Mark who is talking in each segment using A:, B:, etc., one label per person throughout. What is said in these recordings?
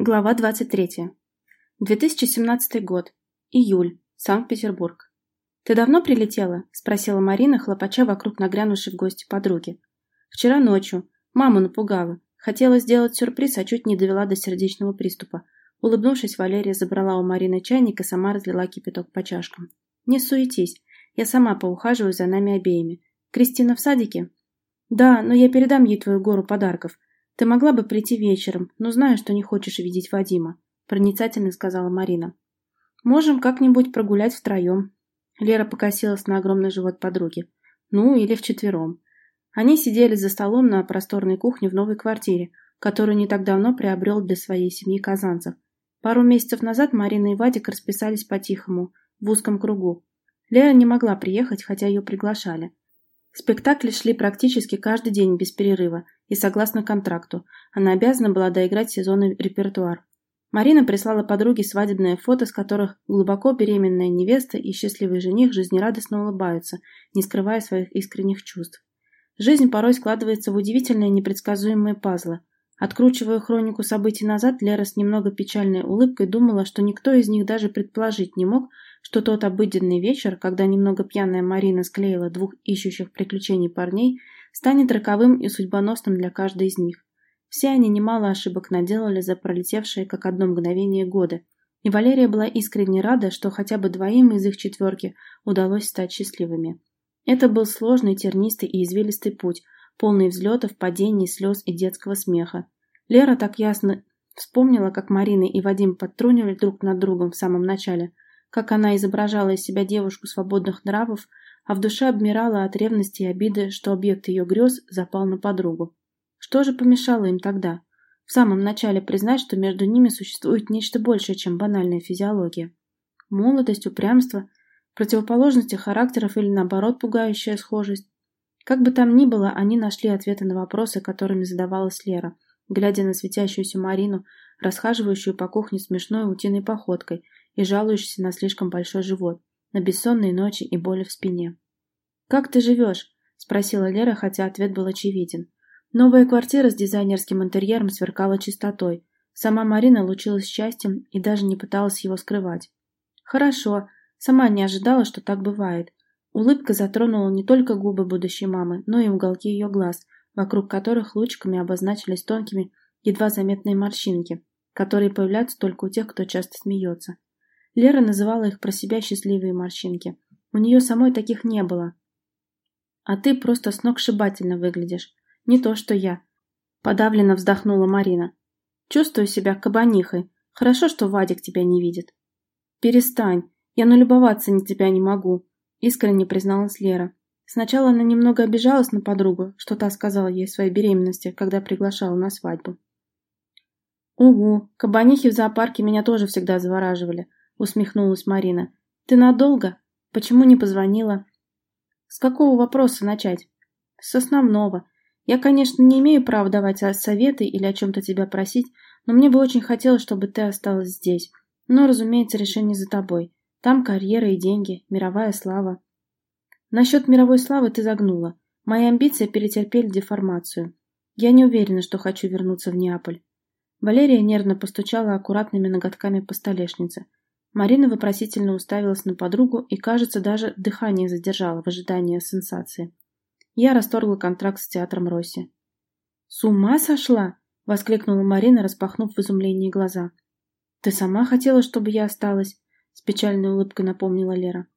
A: Глава 23. 2017 год. Июль. Санкт-Петербург. «Ты давно прилетела?» – спросила Марина, хлопача вокруг нагрянувшей в гости подруги. «Вчера ночью. Маму напугала. Хотела сделать сюрприз, а чуть не довела до сердечного приступа. Улыбнувшись, Валерия забрала у Марины чайник и сама разлила кипяток по чашкам. «Не суетись. Я сама поухаживаю за нами обеими. Кристина в садике?» «Да, но я передам ей твою гору подарков. «Ты могла бы прийти вечером, но знаю, что не хочешь видеть Вадима», – проницательно сказала Марина. «Можем как-нибудь прогулять втроем». Лера покосилась на огромный живот подруги. «Ну, или вчетвером». Они сидели за столом на просторной кухне в новой квартире, которую не так давно приобрел для своей семьи Казанцев. Пару месяцев назад Марина и Вадик расписались по-тихому, в узком кругу. Лера не могла приехать, хотя ее приглашали. Спектакли шли практически каждый день без перерыва, и согласно контракту, она обязана была доиграть сезонный репертуар. Марина прислала подруге свадебное фото, с которых глубоко беременная невеста и счастливый жених жизнерадостно улыбаются, не скрывая своих искренних чувств. Жизнь порой складывается в удивительные непредсказуемые пазлы. Откручивая хронику событий назад, Лера с немного печальной улыбкой думала, что никто из них даже предположить не мог, что тот обыденный вечер, когда немного пьяная Марина склеила двух ищущих приключений парней, станет роковым и судьбоносным для каждой из них. Все они немало ошибок наделали за пролетевшие как одно мгновение годы, и Валерия была искренне рада, что хотя бы двоим из их четверки удалось стать счастливыми. Это был сложный, тернистый и извилистый путь, полный взлетов, падений, слез и детского смеха. Лера так ясно вспомнила, как Марина и Вадим подтрунивали друг над другом в самом начале – как она изображала из себя девушку свободных нравов, а в душе обмирала от ревности и обиды, что объект ее грез запал на подругу. Что же помешало им тогда? В самом начале признать, что между ними существует нечто большее, чем банальная физиология. Молодость, упрямство, противоположности характеров или наоборот пугающая схожесть. Как бы там ни было, они нашли ответы на вопросы, которыми задавалась Лера, глядя на светящуюся Марину, расхаживающую по кухне смешной утиной походкой – и жалуешься на слишком большой живот, на бессонные ночи и боли в спине. «Как ты живешь?» – спросила Лера, хотя ответ был очевиден. Новая квартира с дизайнерским интерьером сверкала чистотой. Сама Марина лучилась счастьем и даже не пыталась его скрывать. «Хорошо. Сама не ожидала, что так бывает». Улыбка затронула не только губы будущей мамы, но и уголки ее глаз, вокруг которых лучиками обозначились тонкими, едва заметные морщинки, которые появляются только у тех, кто часто смеется. Лера называла их про себя счастливые морщинки. У нее самой таких не было. А ты просто сногсшибательно выглядишь. Не то, что я. Подавленно вздохнула Марина. Чувствую себя кабанихой. Хорошо, что Вадик тебя не видит. Перестань. Я налюбоваться на тебя не могу. Искренне призналась Лера. Сначала она немного обижалась на подругу, что та сказала ей своей беременности, когда приглашала на свадьбу. «Угу, кабанихи в зоопарке меня тоже всегда завораживали усмехнулась Марина. Ты надолго? Почему не позвонила? С какого вопроса начать? С основного. Я, конечно, не имею права давать советы или о чем-то тебя просить, но мне бы очень хотелось, чтобы ты осталась здесь. Но, разумеется, решение за тобой. Там карьера и деньги, мировая слава. Насчет мировой славы ты загнула. Мои амбиции перетерпели деформацию. Я не уверена, что хочу вернуться в Неаполь. Валерия нервно постучала аккуратными ноготками по столешнице. Марина вопросительно уставилась на подругу и, кажется, даже дыхание задержала в ожидании сенсации. Я расторгла контракт с театром Росси. «С ума сошла?» — воскликнула Марина, распахнув в изумлении глаза. «Ты сама хотела, чтобы я осталась?» — с печальной улыбкой напомнила Лера.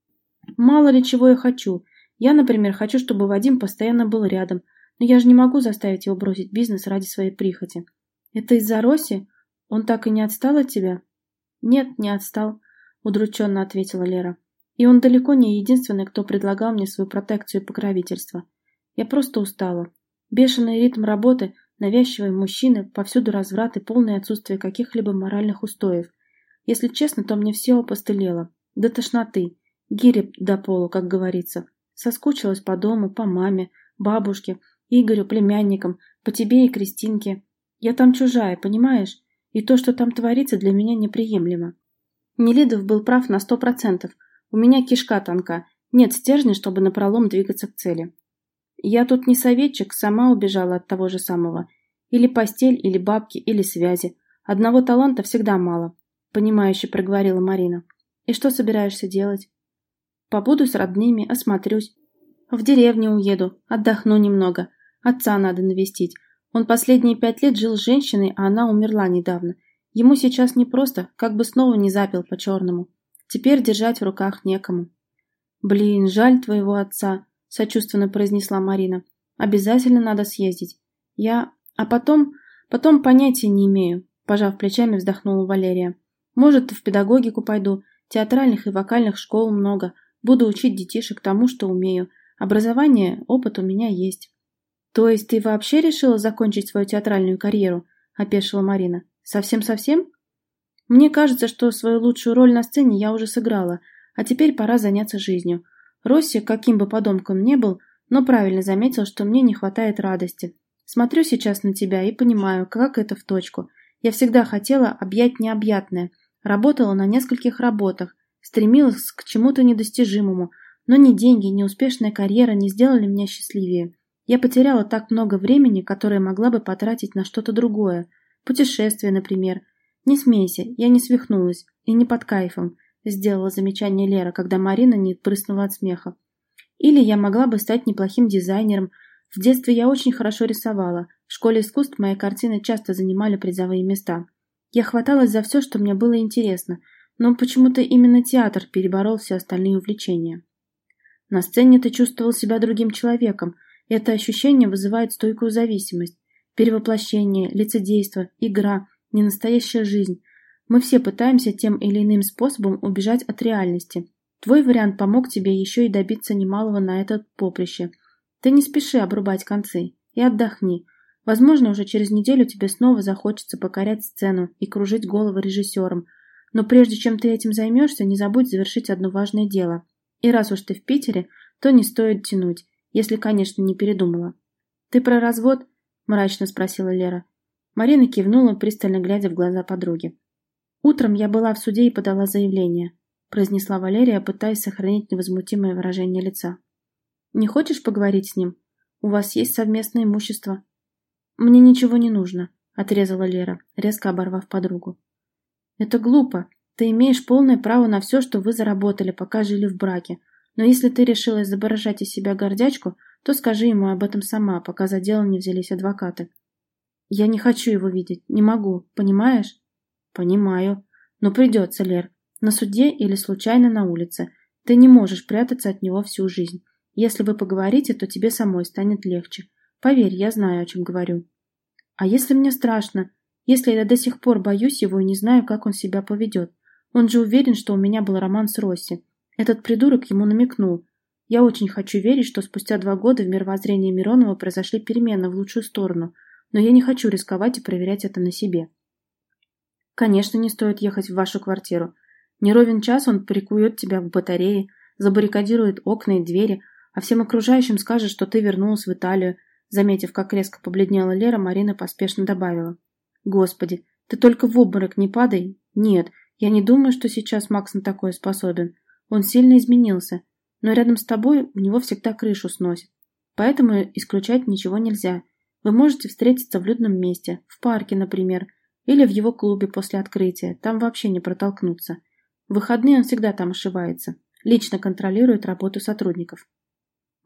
A: «Мало ли чего я хочу. Я, например, хочу, чтобы Вадим постоянно был рядом, но я же не могу заставить его бросить бизнес ради своей прихоти. Это из-за Роси? Он так и не отстал от тебя?» «Нет, не отстал», — удрученно ответила Лера. «И он далеко не единственный, кто предлагал мне свою протекцию и покровительство. Я просто устала. Бешеный ритм работы, навязчивые мужчины, повсюду разврат и полное отсутствие каких-либо моральных устоев. Если честно, то мне все опостылело. До тошноты. Гири до полу, как говорится. Соскучилась по дому, по маме, бабушке, Игорю, племянникам, по тебе и Кристинке. Я там чужая, понимаешь? И то, что там творится, для меня неприемлемо. Нелидов был прав на сто процентов. У меня кишка тонка. Нет стержня, чтобы напролом двигаться к цели. Я тут не советчик, сама убежала от того же самого. Или постель, или бабки, или связи. Одного таланта всегда мало, понимающе проговорила Марина. И что собираешься делать? Побуду с родными, осмотрюсь. В деревню уеду, отдохну немного. Отца надо навестить. Он последние пять лет жил с женщиной, а она умерла недавно. Ему сейчас не просто, как бы снова не запил по-черному. Теперь держать в руках некому. «Блин, жаль твоего отца», – сочувственно произнесла Марина. «Обязательно надо съездить. Я... А потом... Потом понятия не имею», – пожав плечами, вздохнула Валерия. «Может, в педагогику пойду. Театральных и вокальных школ много. Буду учить детишек тому, что умею. Образование, опыт у меня есть». «То есть ты вообще решила закончить свою театральную карьеру?» – опешила Марина. «Совсем-совсем?» «Мне кажется, что свою лучшую роль на сцене я уже сыграла, а теперь пора заняться жизнью. Росси, каким бы подонком ни был, но правильно заметил, что мне не хватает радости. Смотрю сейчас на тебя и понимаю, как это в точку. Я всегда хотела объять необъятное. Работала на нескольких работах, стремилась к чему-то недостижимому, но ни деньги, ни успешная карьера не сделали меня счастливее. Я потеряла так много времени, которое могла бы потратить на что-то другое. Путешествие, например. Не смейся, я не свихнулась и не под кайфом, сделала замечание Лера, когда Марина не прыснула от смеха. Или я могла бы стать неплохим дизайнером. В детстве я очень хорошо рисовала. В школе искусств мои картины часто занимали призовые места. Я хваталась за все, что мне было интересно, но почему-то именно театр переборол все остальные увлечения. На сцене ты чувствовал себя другим человеком, это ощущение вызывает стойкую зависимость, перевоплощение, лицедейство, игра, ненастоящая жизнь. Мы все пытаемся тем или иным способом убежать от реальности. Твой вариант помог тебе еще и добиться немалого на этот поприще. Ты не спеши обрубать концы и отдохни. Возможно, уже через неделю тебе снова захочется покорять сцену и кружить головы режиссером. Но прежде чем ты этим займешься, не забудь завершить одно важное дело. И раз уж ты в Питере, то не стоит тянуть если, конечно, не передумала. «Ты про развод?» – мрачно спросила Лера. Марина кивнула, пристально глядя в глаза подруги. «Утром я была в суде и подала заявление», – произнесла Валерия, пытаясь сохранить невозмутимое выражение лица. «Не хочешь поговорить с ним? У вас есть совместное имущество?» «Мне ничего не нужно», – отрезала Лера, резко оборвав подругу. «Это глупо. Ты имеешь полное право на все, что вы заработали, пока жили в браке. Но если ты решила изображать из себя гордячку, то скажи ему об этом сама, пока за дело не взялись адвокаты. Я не хочу его видеть, не могу, понимаешь? Понимаю. Но придется, Лер. На суде или случайно на улице. Ты не можешь прятаться от него всю жизнь. Если вы поговорите, то тебе самой станет легче. Поверь, я знаю, о чем говорю. А если мне страшно? Если я до сих пор боюсь его и не знаю, как он себя поведет? Он же уверен, что у меня был роман с Росси. Этот придурок ему намекнул. Я очень хочу верить, что спустя два года в мировоззрении Миронова произошли перемены в лучшую сторону, но я не хочу рисковать и проверять это на себе. Конечно, не стоит ехать в вашу квартиру. Не ровен час он прикует тебя в батарее, забаррикадирует окна и двери, а всем окружающим скажет, что ты вернулась в Италию. Заметив, как резко побледнела Лера, Марина поспешно добавила. «Господи, ты только в обморок не падай. Нет, я не думаю, что сейчас Макс на такое способен. Он сильно изменился, но рядом с тобой у него всегда крышу сносит. Поэтому исключать ничего нельзя. Вы можете встретиться в людном месте, в парке, например, или в его клубе после открытия, там вообще не протолкнуться. В выходные он всегда там ошивается, лично контролирует работу сотрудников.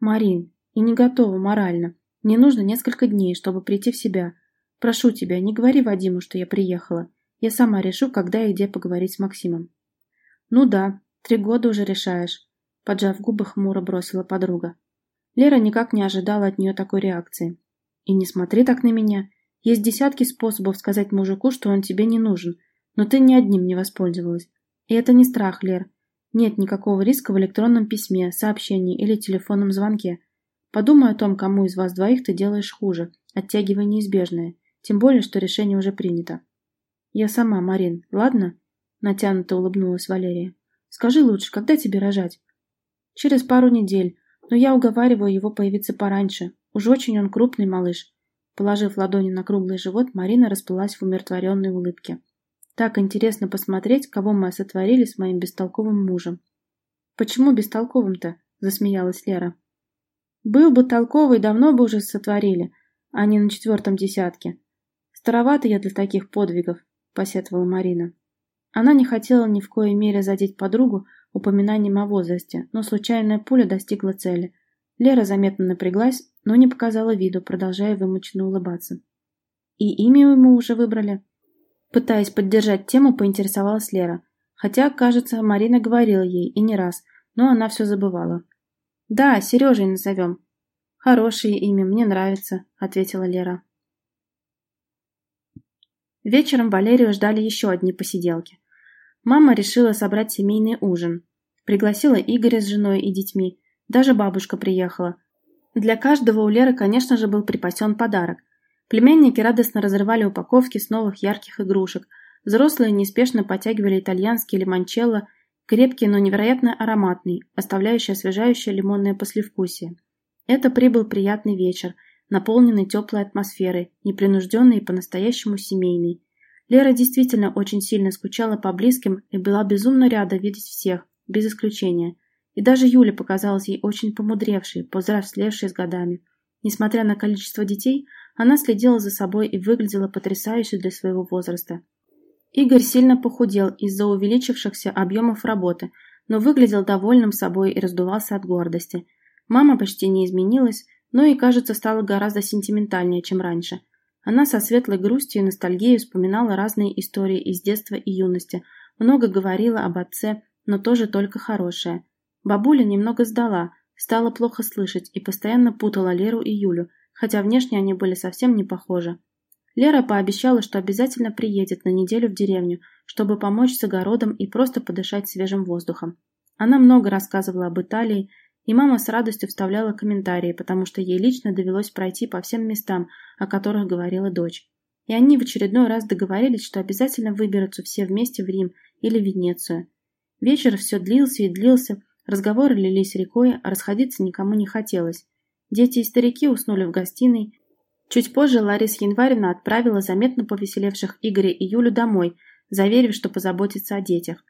A: Марин, и не готова морально. Мне нужно несколько дней, чтобы прийти в себя. Прошу тебя, не говори Вадиму, что я приехала. Я сама решу, когда и где поговорить с Максимом. Ну да, Три года уже решаешь. Поджав губы, хмуро бросила подруга. Лера никак не ожидала от нее такой реакции. И не смотри так на меня. Есть десятки способов сказать мужику, что он тебе не нужен, но ты ни одним не воспользовалась. И это не страх, Лер. Нет никакого риска в электронном письме, сообщении или телефонном звонке. Подумай о том, кому из вас двоих ты делаешь хуже, оттягивая неизбежное, тем более, что решение уже принято. Я сама, Марин, ладно? Натянуто улыбнулась Валерия. Скажи лучше, когда тебе рожать? Через пару недель, но я уговариваю его появиться пораньше. Уж очень он крупный малыш. Положив ладони на круглый живот, Марина расплылась в умиротворенной улыбке. Так интересно посмотреть, кого мы сотворили с моим бестолковым мужем. Почему бестолковым-то? Засмеялась Лера. Был бы толковый, давно бы уже сотворили, а не на четвертом десятке. Старовато я для таких подвигов. посетовала Марина. Она не хотела ни в коей мере задеть подругу упоминанием о возрасте, но случайная пуля достигла цели. Лера заметно напряглась, но не показала виду, продолжая вымученно улыбаться. «И имя ему уже выбрали?» Пытаясь поддержать тему, поинтересовалась Лера. Хотя, кажется, Марина говорила ей, и не раз, но она все забывала. «Да, Сережей назовем». «Хорошее имя, мне нравится», — ответила Лера. Вечером Валерию ждали еще одни посиделки. Мама решила собрать семейный ужин. Пригласила Игоря с женой и детьми. Даже бабушка приехала. Для каждого у Леры, конечно же, был припасен подарок. Племянники радостно разрывали упаковки с новых ярких игрушек. Взрослые неспешно потягивали итальянский лимончелло, крепкий, но невероятно ароматный, оставляющий освежающее лимонное послевкусие. Это прибыл приятный вечер, наполненный теплой атмосферой, непринужденный и по-настоящему семейный. Лера действительно очень сильно скучала по близким и была безумно рада видеть всех, без исключения. И даже Юля показалась ей очень помудревшей, повзрослевшей с годами. Несмотря на количество детей, она следила за собой и выглядела потрясающе для своего возраста. Игорь сильно похудел из-за увеличившихся объемов работы, но выглядел довольным собой и раздувался от гордости. Мама почти не изменилась, но и, кажется, стала гораздо сентиментальнее, чем раньше. Она со светлой грустью и ностальгией вспоминала разные истории из детства и юности, много говорила об отце, но тоже только хорошее. Бабуля немного сдала, стала плохо слышать и постоянно путала Леру и Юлю, хотя внешне они были совсем не похожи. Лера пообещала, что обязательно приедет на неделю в деревню, чтобы помочь с огородом и просто подышать свежим воздухом. Она много рассказывала об Италии, и мама с радостью вставляла комментарии, потому что ей лично довелось пройти по всем местам, о которых говорила дочь. И они в очередной раз договорились, что обязательно выберутся все вместе в Рим или Венецию. Вечер все длился и длился, разговоры лились рекой, а расходиться никому не хотелось. Дети и старики уснули в гостиной. Чуть позже Лариса Январина отправила заметно повеселевших Игоря и Юлю домой, заверив, что позаботится о детях.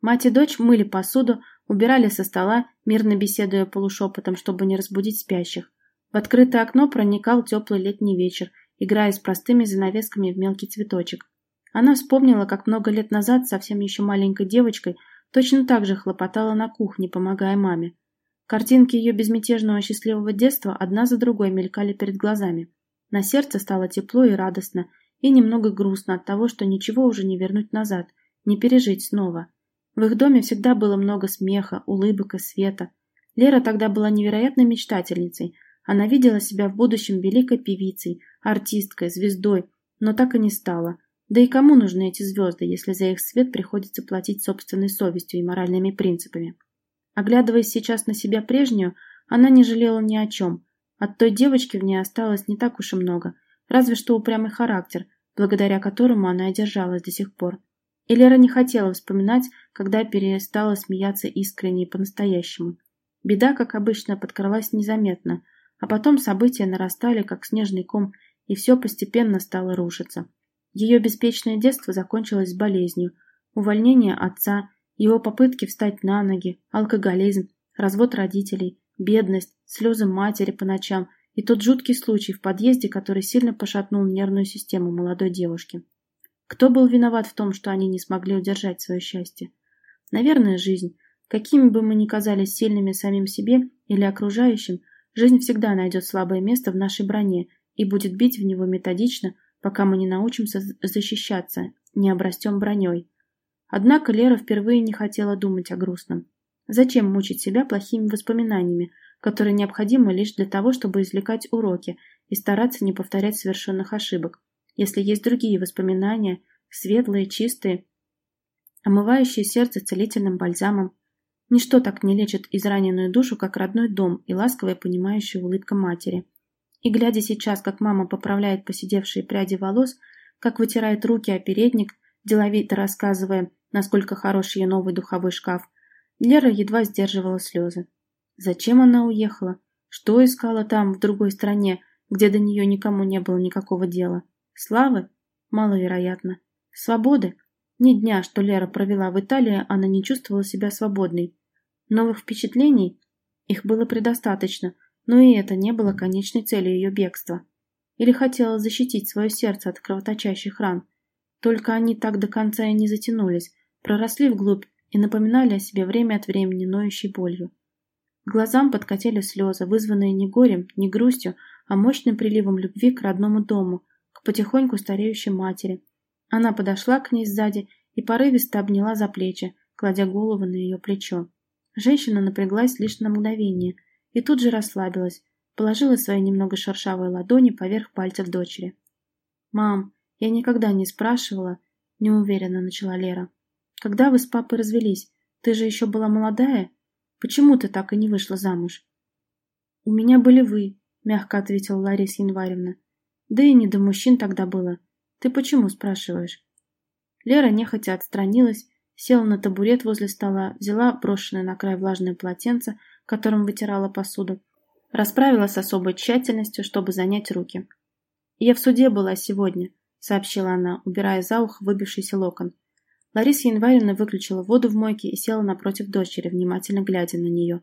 A: Мать и дочь мыли посуду, убирали со стола, мирно беседуя полушепотом, чтобы не разбудить спящих. В открытое окно проникал теплый летний вечер, играя с простыми занавесками в мелкий цветочек. Она вспомнила, как много лет назад, совсем еще маленькой девочкой, точно так же хлопотала на кухне, помогая маме. Картинки ее безмятежного счастливого детства одна за другой мелькали перед глазами. На сердце стало тепло и радостно, и немного грустно от того, что ничего уже не вернуть назад, не пережить снова. В их доме всегда было много смеха, улыбок и света. Лера тогда была невероятной мечтательницей. Она видела себя в будущем великой певицей, артисткой, звездой, но так и не стала. Да и кому нужны эти звезды, если за их свет приходится платить собственной совестью и моральными принципами? Оглядываясь сейчас на себя прежнюю, она не жалела ни о чем. От той девочки в ней осталось не так уж и много, разве что упрямый характер, благодаря которому она и держалась до сих пор. И Лера не хотела вспоминать, когда перестала смеяться искренне и по-настоящему. Беда, как обычно, подкралась незаметно, а потом события нарастали, как снежный ком, и все постепенно стало рушиться. Ее беспечное детство закончилось болезнью, увольнение отца, его попытки встать на ноги, алкоголизм, развод родителей, бедность, слезы матери по ночам и тот жуткий случай в подъезде, который сильно пошатнул нервную систему молодой девушки. Кто был виноват в том, что они не смогли удержать свое счастье? Наверное, жизнь. Какими бы мы ни казались сильными самим себе или окружающим, жизнь всегда найдет слабое место в нашей броне и будет бить в него методично, пока мы не научимся защищаться, не обрастем броней. Однако Лера впервые не хотела думать о грустном. Зачем мучить себя плохими воспоминаниями, которые необходимы лишь для того, чтобы извлекать уроки и стараться не повторять совершенных ошибок? если есть другие воспоминания, светлые, чистые, омывающие сердце целительным бальзамом. Ничто так не лечит израненную душу, как родной дом и ласковая понимающая улыбка матери. И глядя сейчас, как мама поправляет поседевшие пряди волос, как вытирает руки о передник, деловито рассказывая, насколько хорош ее новый духовой шкаф, Лера едва сдерживала слезы. Зачем она уехала? Что искала там, в другой стране, где до нее никому не было никакого дела? Славы? Маловероятно. Свободы? Ни дня, что Лера провела в Италии, она не чувствовала себя свободной. Новых впечатлений? Их было предостаточно, но и это не было конечной целью ее бегства. Или хотела защитить свое сердце от кровоточащих ран. Только они так до конца и не затянулись, проросли вглубь и напоминали о себе время от времени ноющей болью. К глазам подкатили слезы, вызванные не горем, не грустью, а мощным приливом любви к родному дому, к потихоньку стареющей матери. Она подошла к ней сзади и порывисто обняла за плечи, кладя голову на ее плечо. Женщина напряглась лишь на мгновение и тут же расслабилась, положила свои немного шершавые ладони поверх пальцев дочери. «Мам, я никогда не спрашивала», — неуверенно начала Лера. «Когда вы с папой развелись? Ты же еще была молодая? Почему ты так и не вышла замуж?» «У меня были вы», — мягко ответила Лариса Январевна. «Да и не до мужчин тогда было. Ты почему спрашиваешь?» Лера нехотя отстранилась, села на табурет возле стола, взяла брошенное на край влажное полотенце, которым вытирала посуду, расправила с особой тщательностью, чтобы занять руки. «Я в суде была сегодня», — сообщила она, убирая за ухо выбившийся локон. Лариса Январевна выключила воду в мойке и села напротив дочери, внимательно глядя на нее.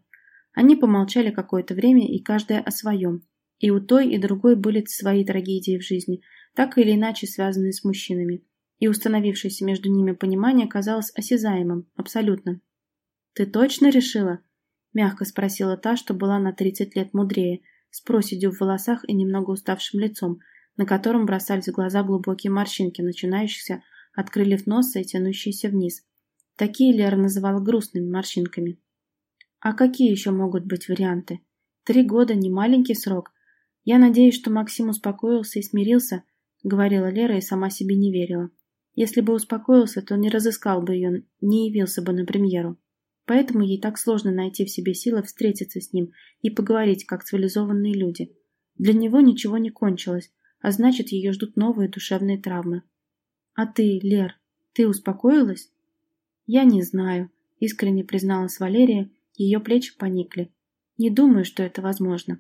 A: Они помолчали какое-то время, и каждая о своем. И у той, и другой были свои трагедии в жизни, так или иначе связанные с мужчинами. И установившееся между ними понимание казалось осязаемым, абсолютным. «Ты точно решила?» – мягко спросила та, что была на тридцать лет мудрее, с проседью в волосах и немного уставшим лицом, на котором бросались в глаза глубокие морщинки, начинающиеся от крыльев носа и тянущиеся вниз. Такие Лера называла грустными морщинками. А какие еще могут быть варианты? Три года – не маленький срок. Я надеюсь, что Максим успокоился и смирился, говорила Лера и сама себе не верила. Если бы успокоился, то не разыскал бы ее, не явился бы на премьеру. Поэтому ей так сложно найти в себе силы встретиться с ним и поговорить, как цивилизованные люди. Для него ничего не кончилось, а значит, ее ждут новые душевные травмы. «А ты, Лер, ты успокоилась?» «Я не знаю», — искренне призналась Валерия, ее плечи поникли. «Не думаю, что это возможно».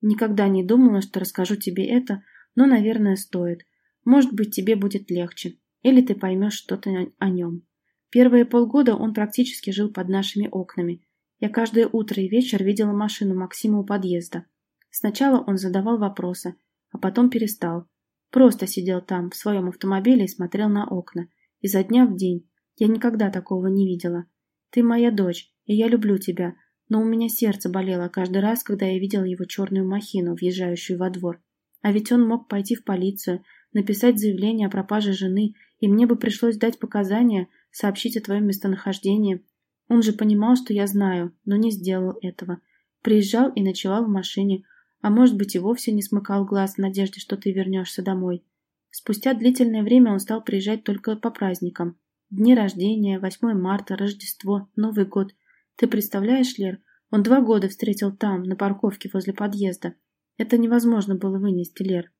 A: «Никогда не думала, что расскажу тебе это, но, наверное, стоит. Может быть, тебе будет легче, или ты поймешь что-то о нем. Первые полгода он практически жил под нашими окнами. Я каждое утро и вечер видела машину Максима у подъезда. Сначала он задавал вопросы, а потом перестал. Просто сидел там, в своем автомобиле и смотрел на окна. Изо дня в день. Я никогда такого не видела. Ты моя дочь, и я люблю тебя, но у меня сердце болело каждый раз, когда я видела его черную махину, въезжающую во двор. А ведь он мог пойти в полицию, написать заявление о пропаже жены, и мне бы пришлось дать показания, сообщить о твоем местонахождении. Он же понимал, что я знаю, но не сделал этого. Приезжал и ночевал в машине, а может быть и вовсе не смыкал глаз в надежде, что ты вернешься домой. Спустя длительное время он стал приезжать только по праздникам. Дни рождения, 8 марта, Рождество, Новый год. Ты представляешь, Лер, он два года встретил там, на парковке возле подъезда. Это невозможно было вынести, Лер.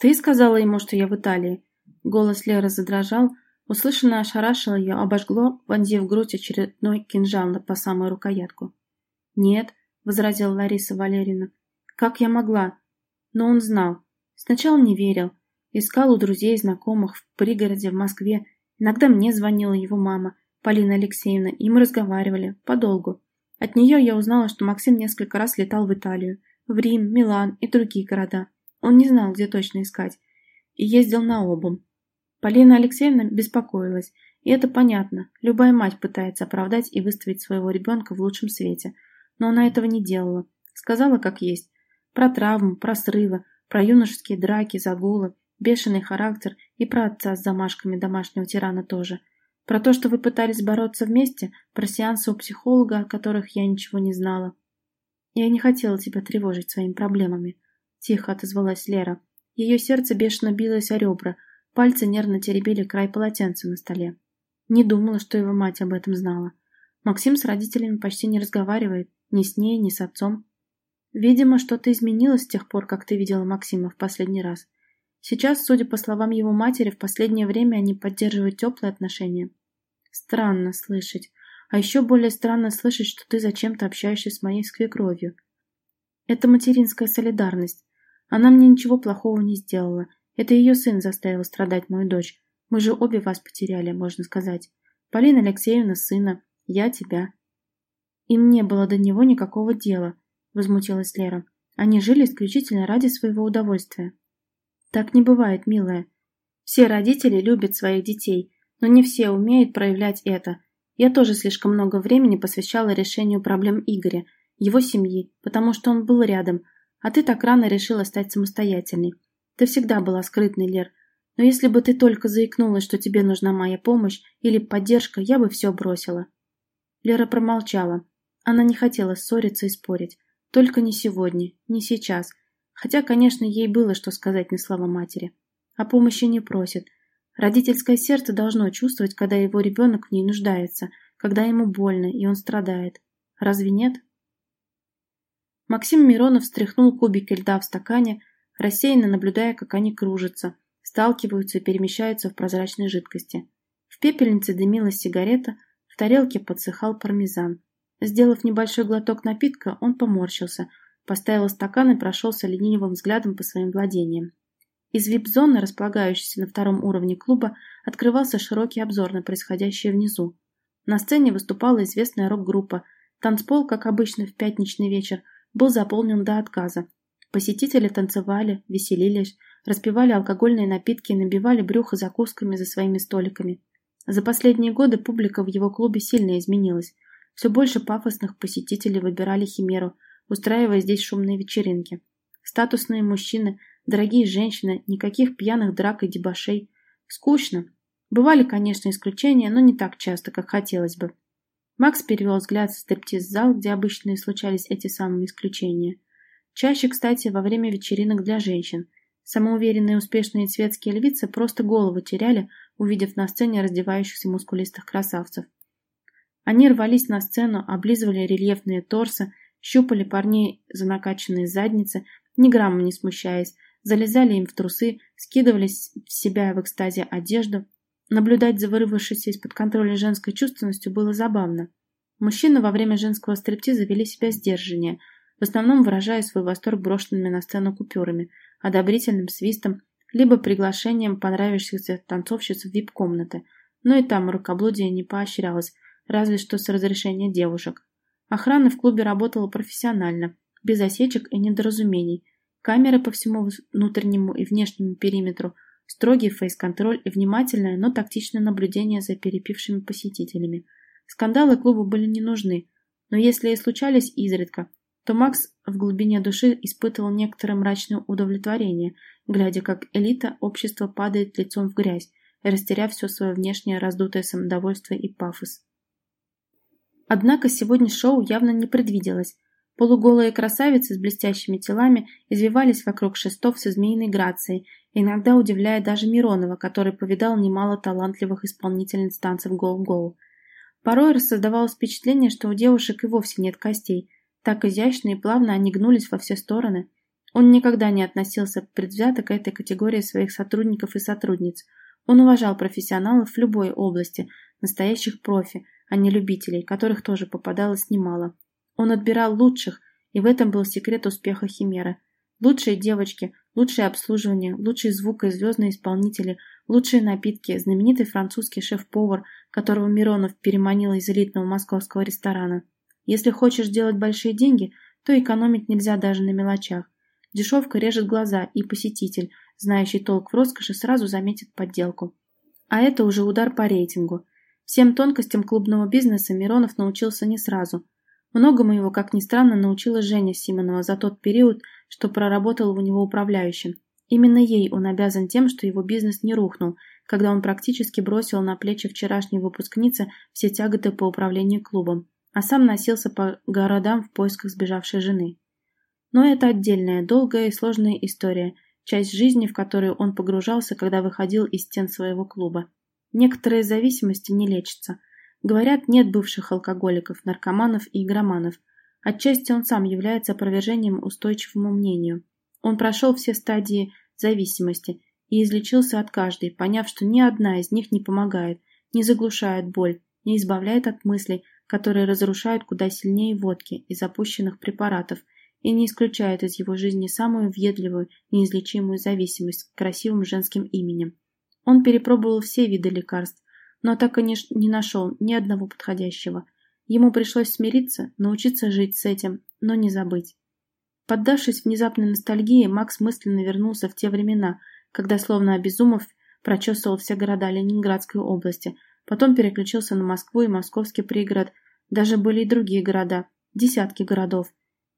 A: Ты сказала ему, что я в Италии? Голос Леры задрожал, услышанное ошарашило ее, обожгло, вонзив в грудь очередной кинжал по самую рукоятку. Нет, — возразила Лариса Валерьевна. «Как я могла?» Но он знал. Сначала не верил. Искал у друзей и знакомых в пригороде в Москве. Иногда мне звонила его мама, Полина Алексеевна, и мы разговаривали, подолгу. От нее я узнала, что Максим несколько раз летал в Италию, в Рим, Милан и другие города. Он не знал, где точно искать. И ездил на обум. Полина Алексеевна беспокоилась. И это понятно. Любая мать пытается оправдать и выставить своего ребенка в лучшем свете – но она этого не делала. Сказала как есть. Про травму, про срывы, про юношеские драки, загулы, бешеный характер и про отца с замашками домашнего тирана тоже. Про то, что вы пытались бороться вместе, про сеансы у психолога, о которых я ничего не знала. Я не хотела тебя тревожить своими проблемами, тихо отозвалась Лера. Ее сердце бешено билось о ребра, пальцы нервно теребили край полотенца на столе. Не думала, что его мать об этом знала. Максим с родителями почти не разговаривает, ни с ней, ни с отцом. Видимо, что-то изменилось с тех пор, как ты видела Максима в последний раз. Сейчас, судя по словам его матери, в последнее время они поддерживают теплые отношения. Странно слышать. А еще более странно слышать, что ты зачем-то общаешься с моей свекровью. Это материнская солидарность. Она мне ничего плохого не сделала. Это ее сын заставил страдать мою дочь. Мы же обе вас потеряли, можно сказать. Полина Алексеевна сына, я тебя. Им не было до него никакого дела, возмутилась Лера. Они жили исключительно ради своего удовольствия. Так не бывает, милая. Все родители любят своих детей, но не все умеют проявлять это. Я тоже слишком много времени посвящала решению проблем Игоря, его семьи, потому что он был рядом, а ты так рано решила стать самостоятельной. Ты всегда была скрытной, Лер, но если бы ты только заикнулась, что тебе нужна моя помощь или поддержка, я бы все бросила. Лера промолчала. Она не хотела ссориться и спорить. Только не сегодня, не сейчас. Хотя, конечно, ей было что сказать на слова матери. О помощи не просит. Родительское сердце должно чувствовать, когда его ребенок в ней нуждается, когда ему больно, и он страдает. Разве нет? Максим Миронов встряхнул кубики льда в стакане, рассеянно наблюдая, как они кружатся, сталкиваются и перемещаются в прозрачной жидкости. В пепельнице дымилась сигарета, в тарелке подсыхал пармезан. Сделав небольшой глоток напитка, он поморщился, поставил стакан и прошелся ленивым взглядом по своим владениям. Из вип-зоны, располагающейся на втором уровне клуба, открывался широкий обзор на происходящее внизу. На сцене выступала известная рок-группа. Танцпол, как обычно в пятничный вечер, был заполнен до отказа. Посетители танцевали, веселились, распивали алкогольные напитки и набивали брюхо закусками за своими столиками. За последние годы публика в его клубе сильно изменилась. Все больше пафосных посетителей выбирали Химеру, устраивая здесь шумные вечеринки. Статусные мужчины, дорогие женщины, никаких пьяных драк и дебошей. Скучно. Бывали, конечно, исключения, но не так часто, как хотелось бы. Макс перевел взгляд в стриптиз-зал, где обычно и случались эти самые исключения. Чаще, кстати, во время вечеринок для женщин. Самоуверенные успешные светские львицы просто голову теряли, увидев на сцене раздевающихся мускулистых красавцев. Они рвались на сцену, облизывали рельефные торсы, щупали парней за накачанные задницы, ни грамма не смущаясь, залезали им в трусы, скидывали с себя в экстазе одежду. Наблюдать за вырвавшейся из-под контроля женской чувственностью было забавно. Мужчины во время женского стриптиза вели себя сдержаннее, в основном выражая свой восторг брошенными на сцену купюрами, одобрительным свистом, либо приглашением понравившихся танцовщиц в вип-комнаты, но и там рукоблудие не поощрялось, разве что с разрешения девушек. Охрана в клубе работала профессионально, без осечек и недоразумений. Камеры по всему внутреннему и внешнему периметру, строгий фейс-контроль и внимательное, но тактичное наблюдение за перепившими посетителями. Скандалы клубу были не нужны, но если и случались изредка, то Макс в глубине души испытывал некоторое мрачное удовлетворение, глядя, как элита общества падает лицом в грязь, растеряв все свое внешнее раздутое самодовольство и пафос. Однако сегодня шоу явно не предвиделось. Полуголые красавицы с блестящими телами извивались вокруг шестов со змеиной грацией, иногда удивляя даже Миронова, который повидал немало талантливых исполнительниц танцев гоу-гоу. Порой создавалось впечатление, что у девушек и вовсе нет костей. Так изящно и плавно они гнулись во все стороны. Он никогда не относился предвзято к этой категории своих сотрудников и сотрудниц. Он уважал профессионалов в любой области, настоящих профи, а не любителей, которых тоже попадалось немало. Он отбирал лучших, и в этом был секрет успеха Химеры. Лучшие девочки, лучшее обслуживание, лучшие звук и звездные исполнители, лучшие напитки, знаменитый французский шеф-повар, которого Миронов переманил из элитного московского ресторана. Если хочешь делать большие деньги, то экономить нельзя даже на мелочах. Дешевка режет глаза, и посетитель, знающий толк в роскоши, сразу заметит подделку. А это уже удар по рейтингу. Всем тонкостям клубного бизнеса Миронов научился не сразу. Многому его, как ни странно, научила Женя Симонова за тот период, что проработал у него управляющим. Именно ей он обязан тем, что его бизнес не рухнул, когда он практически бросил на плечи вчерашней выпускницы все тяготы по управлению клубом, а сам носился по городам в поисках сбежавшей жены. Но это отдельная, долгая и сложная история, часть жизни, в которую он погружался, когда выходил из стен своего клуба. Некоторые зависимости не лечатся. Говорят, нет бывших алкоголиков, наркоманов и игроманов. Отчасти он сам является опровержением устойчивому мнению. Он прошел все стадии зависимости и излечился от каждой, поняв, что ни одна из них не помогает, не заглушает боль, не избавляет от мыслей, которые разрушают куда сильнее водки и запущенных препаратов, и не исключает из его жизни самую въедливую, неизлечимую зависимость к красивым женским именем. Он перепробовал все виды лекарств, но так и не, не нашел ни одного подходящего. Ему пришлось смириться, научиться жить с этим, но не забыть. Поддавшись внезапной ностальгии, Макс мысленно вернулся в те времена, когда, словно обезумев, прочесывал все города Ленинградской области, потом переключился на Москву и московский пригород, даже были и другие города, десятки городов.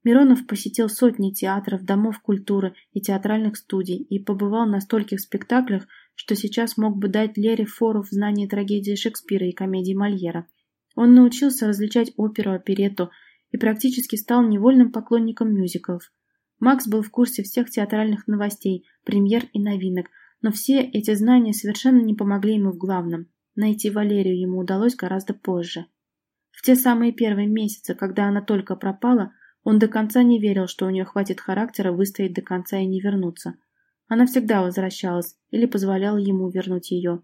A: Миронов посетил сотни театров, домов культуры и театральных студий и побывал на стольких спектаклях, что сейчас мог бы дать Лере фору в знании трагедии Шекспира и комедии Мольера. Он научился различать оперу, оперетту и практически стал невольным поклонником мюзиклов. Макс был в курсе всех театральных новостей, премьер и новинок, но все эти знания совершенно не помогли ему в главном. Найти Валерию ему удалось гораздо позже. В те самые первые месяцы, когда она только пропала, он до конца не верил, что у нее хватит характера выстоять до конца и не вернуться. Она всегда возвращалась или позволяла ему вернуть ее.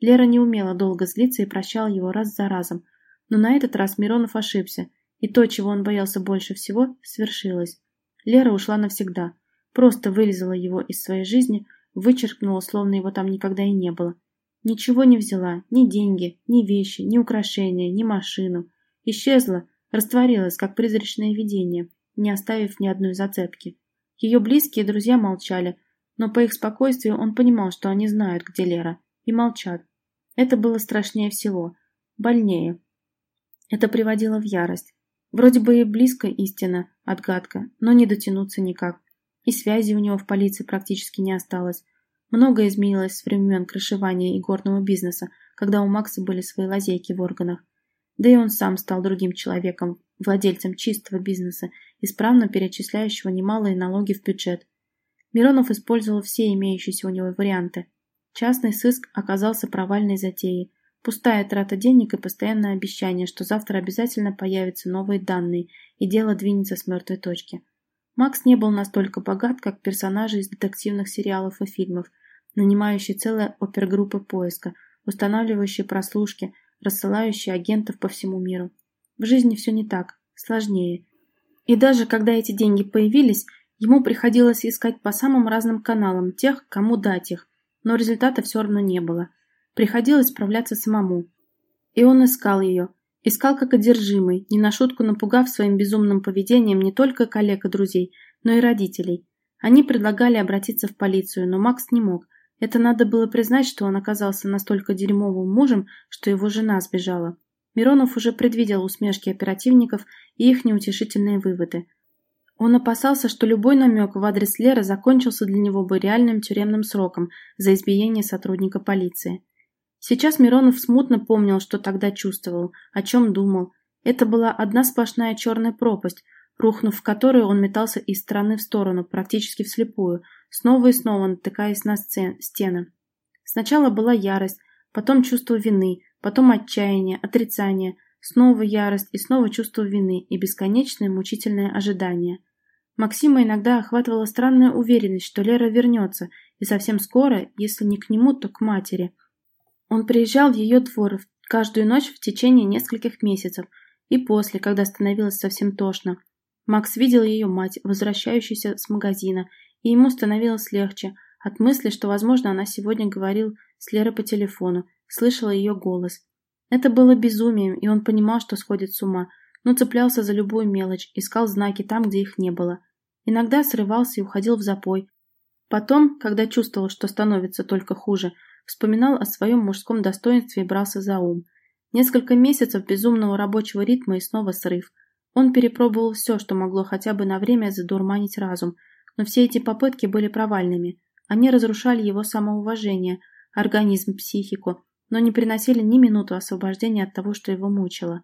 A: Лера не умела долго злиться и прощала его раз за разом, но на этот раз Миронов ошибся, и то, чего он боялся больше всего, свершилось. Лера ушла навсегда, просто вырезала его из своей жизни, вычеркнула, словно его там никогда и не было. Ничего не взяла, ни деньги, ни вещи, ни украшения, ни машину. Исчезла, растворилась, как призрачное видение, не оставив ни одной зацепки. Ее близкие друзья молчали, но по их спокойствию он понимал, что они знают, где Лера, и молчат. Это было страшнее всего, больнее. Это приводило в ярость. Вроде бы и близкая истина, отгадка, но не дотянуться никак. И связи у него в полиции практически не осталось. Многое изменилось с времен крышевания и горного бизнеса, когда у Макса были свои лазейки в органах. Да и он сам стал другим человеком, владельцем чистого бизнеса, исправно перечисляющего немалые налоги в бюджет. Миронов использовал все имеющиеся у него варианты. Частный сыск оказался провальной затеей. Пустая трата денег и постоянное обещание, что завтра обязательно появятся новые данные, и дело двинется с мертвой точки. Макс не был настолько богат, как персонажи из детективных сериалов и фильмов, нанимающие целые опергруппы поиска, устанавливающие прослушки, рассылающие агентов по всему миру. В жизни все не так, сложнее. И даже когда эти деньги появились, ему приходилось искать по самым разным каналам тех, кому дать их, но результата все равно не было. Приходилось справляться самому. И он искал ее. Искал как одержимый, не на шутку напугав своим безумным поведением не только коллег и друзей, но и родителей. Они предлагали обратиться в полицию, но Макс не мог. Это надо было признать, что он оказался настолько дерьмовым мужем, что его жена сбежала. Миронов уже предвидел усмешки оперативников и их неутешительные выводы. Он опасался, что любой намек в адрес Леры закончился для него бы реальным тюремным сроком за избиение сотрудника полиции. Сейчас Миронов смутно помнил, что тогда чувствовал, о чем думал. Это была одна сплошная черная пропасть, рухнув в которую он метался из стороны в сторону, практически вслепую, снова и снова натыкаясь на сцен, стены. Сначала была ярость, потом чувство вины, потом отчаяние, отрицание, снова ярость и снова чувство вины и бесконечное мучительное ожидание. Максима иногда охватывала странная уверенность, что Лера вернется, и совсем скоро, если не к нему, то к матери – он приезжал в ее двор каждую ночь в течение нескольких месяцев и после, когда становилось совсем тошно. Макс видел ее мать, возвращающуюся с магазина, и ему становилось легче от мысли, что, возможно, она сегодня говорил с Лерой по телефону, слышала ее голос. Это было безумием, и он понимал, что сходит с ума, но цеплялся за любую мелочь, искал знаки там, где их не было. Иногда срывался и уходил в запой. Потом, когда чувствовал, что становится только хуже, вспоминал о своем мужском достоинстве и брался за ум. Несколько месяцев безумного рабочего ритма и снова срыв. Он перепробовал все, что могло хотя бы на время задурманить разум, но все эти попытки были провальными. Они разрушали его самоуважение, организм, психику, но не приносили ни минуту освобождения от того, что его мучило.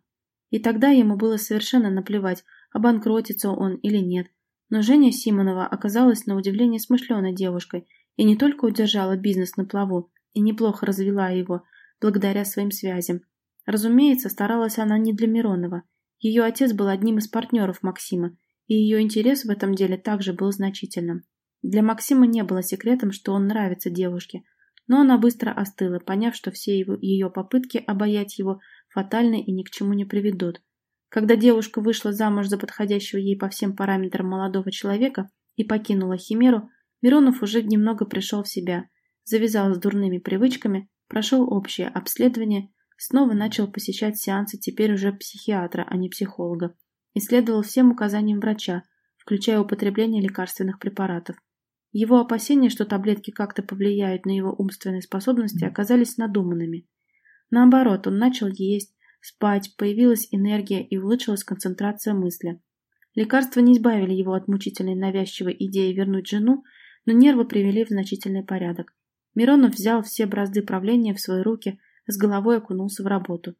A: И тогда ему было совершенно наплевать, обанкротится он или нет. Но Женя Симонова оказалась на удивление смышленой девушкой и не только удержала бизнес на плаву, и неплохо развела его, благодаря своим связям. Разумеется, старалась она не для Миронова. Ее отец был одним из партнеров Максима, и ее интерес в этом деле также был значительным. Для Максима не было секретом, что он нравится девушке, но она быстро остыла, поняв, что все его, ее попытки обаять его фатальны и ни к чему не приведут. Когда девушка вышла замуж за подходящего ей по всем параметрам молодого человека и покинула Химеру, Миронов уже немного пришел в себя – завязал с дурными привычками, прошел общее обследование, снова начал посещать сеансы теперь уже психиатра, а не психолога, и следовал всем указаниям врача, включая употребление лекарственных препаратов. Его опасения, что таблетки как-то повлияют на его умственные способности, оказались надуманными. Наоборот, он начал есть, спать, появилась энергия и улучшилась концентрация мысли. Лекарства не избавили его от мучительной навязчивой идеи вернуть жену, но нервы привели в значительный порядок. Миронов взял все бразды правления в свои руки, с головой окунулся в работу.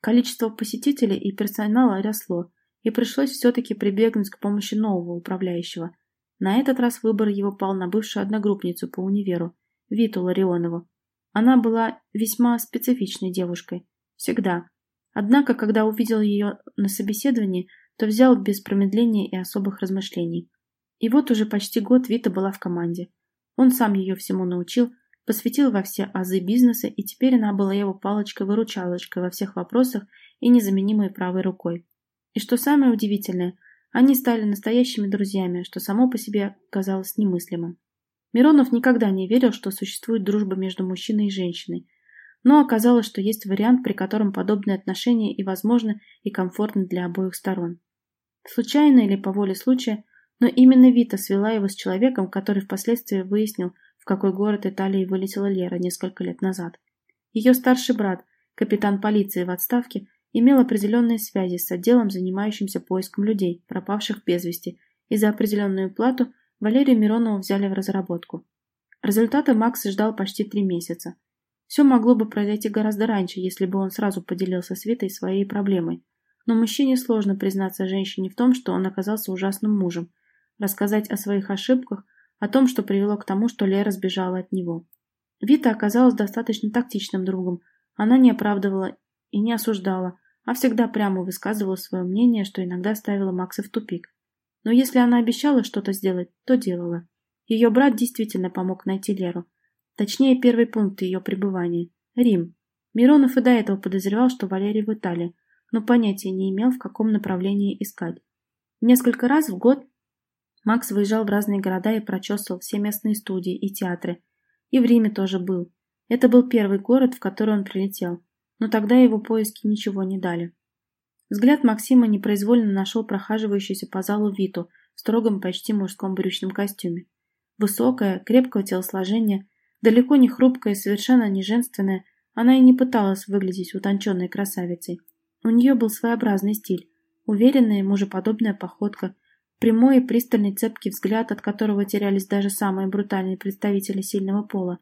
A: Количество посетителей и персонала росло, и пришлось все-таки прибегнуть к помощи нового управляющего. На этот раз выбор его пал на бывшую одногруппницу по универу, Виту Ларионову. Она была весьма специфичной девушкой. Всегда. Однако, когда увидел ее на собеседовании, то взял без промедления и особых размышлений. И вот уже почти год Вита была в команде. Он сам ее всему научил, посвятил во все азы бизнеса, и теперь она была его палочкой-выручалочкой во всех вопросах и незаменимой правой рукой. И что самое удивительное, они стали настоящими друзьями, что само по себе казалось немыслимым. Миронов никогда не верил, что существует дружба между мужчиной и женщиной, но оказалось, что есть вариант, при котором подобные отношения и возможны, и комфортны для обоих сторон. Случайно или по воле случая, но именно Вита свела его с человеком, который впоследствии выяснил, какой город Италии вылетела Лера несколько лет назад. Ее старший брат, капитан полиции в отставке, имел определенные связи с отделом, занимающимся поиском людей, пропавших без вести, и за определенную плату Валерию Миронову взяли в разработку. Результаты Макс ждал почти три месяца. Все могло бы произойти гораздо раньше, если бы он сразу поделился с Витой своей проблемой. Но мужчине сложно признаться женщине в том, что он оказался ужасным мужем, рассказать о своих ошибках – о том, что привело к тому, что Лера сбежала от него. Вита оказалась достаточно тактичным другом. Она не оправдывала и не осуждала, а всегда прямо высказывала свое мнение, что иногда ставила Макса в тупик. Но если она обещала что-то сделать, то делала. Ее брат действительно помог найти Леру. Точнее, первый пункт ее пребывания – Рим. Миронов и до этого подозревал, что Валерий в Италии, но понятия не имел, в каком направлении искать. Несколько раз в год Макс выезжал в разные города и прочесывал все местные студии и театры. И в Риме тоже был. Это был первый город, в который он прилетел. Но тогда его поиски ничего не дали. Взгляд Максима непроизвольно нашел прохаживающуюся по залу Виту в строгом почти мужском брючном костюме. Высокая, крепкого телосложения, далеко не хрупкая совершенно не женственная, она и не пыталась выглядеть утонченной красавицей. У нее был своеобразный стиль, уверенная мужеподобная походка – Прямой и пристальный цепкий взгляд, от которого терялись даже самые брутальные представители сильного пола.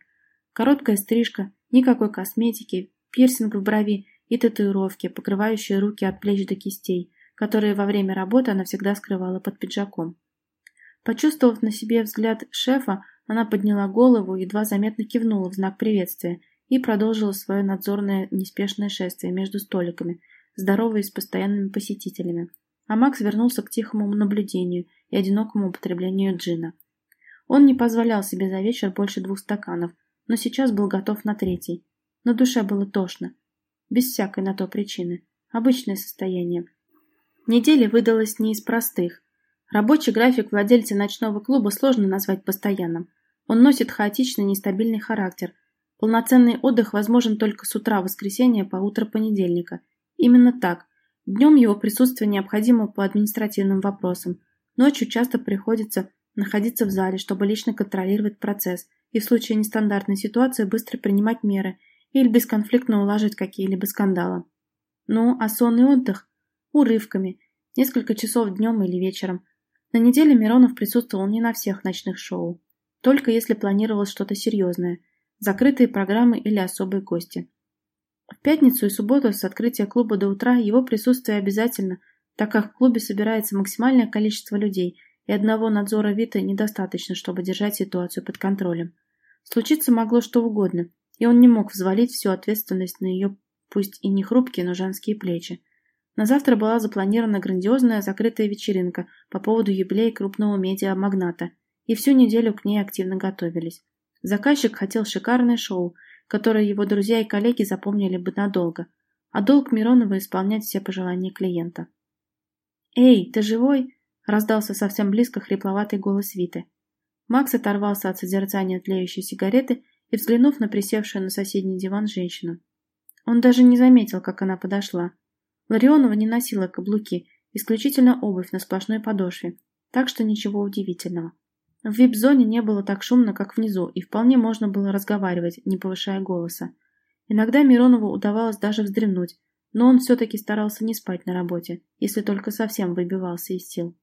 A: Короткая стрижка, никакой косметики, пирсинг в брови и татуировки, покрывающие руки от плеч до кистей, которые во время работы она всегда скрывала под пиджаком. Почувствовав на себе взгляд шефа, она подняла голову, едва заметно кивнула в знак приветствия и продолжила свое надзорное неспешное шествие между столиками, здороваясь с постоянными посетителями а Макс вернулся к тихому наблюдению и одинокому употреблению джина. Он не позволял себе за вечер больше двух стаканов, но сейчас был готов на третий. На душе было тошно. Без всякой на то причины. Обычное состояние. Неделя выдалась не из простых. Рабочий график владельца ночного клуба сложно назвать постоянным. Он носит хаотичный нестабильный характер. Полноценный отдых возможен только с утра воскресенья по утро понедельника. Именно так – Днем его присутствие необходимо по административным вопросам. Ночью часто приходится находиться в зале, чтобы лично контролировать процесс и в случае нестандартной ситуации быстро принимать меры или бесконфликтно уложить какие-либо скандалы. Ну, а сонный отдых? Урывками. Несколько часов днем или вечером. На неделе Миронов присутствовал не на всех ночных шоу. Только если планировалось что-то серьезное. Закрытые программы или особые гости. В пятницу и субботу с открытия клуба до утра его присутствие обязательно, так как в клубе собирается максимальное количество людей, и одного надзора Вита недостаточно, чтобы держать ситуацию под контролем. Случиться могло что угодно, и он не мог взвалить всю ответственность на ее, пусть и не хрупкие, но женские плечи. На завтра была запланирована грандиозная закрытая вечеринка по поводу юбилея крупного медиа-магната, и всю неделю к ней активно готовились. Заказчик хотел шикарное шоу, которое его друзья и коллеги запомнили бы надолго, а долг Миронова исполнять все пожелания клиента. «Эй, ты живой?» – раздался совсем близко хрипловатый голос Виты. Макс оторвался от созерцания тлеющей сигареты и, взглянув на присевшую на соседний диван женщину. Он даже не заметил, как она подошла. Ларионова не носила каблуки, исключительно обувь на сплошной подошве, так что ничего удивительного. В вип-зоне не было так шумно, как внизу, и вполне можно было разговаривать, не повышая голоса. Иногда Миронову удавалось даже вздремнуть, но он все-таки старался не спать на работе, если только совсем выбивался из сил.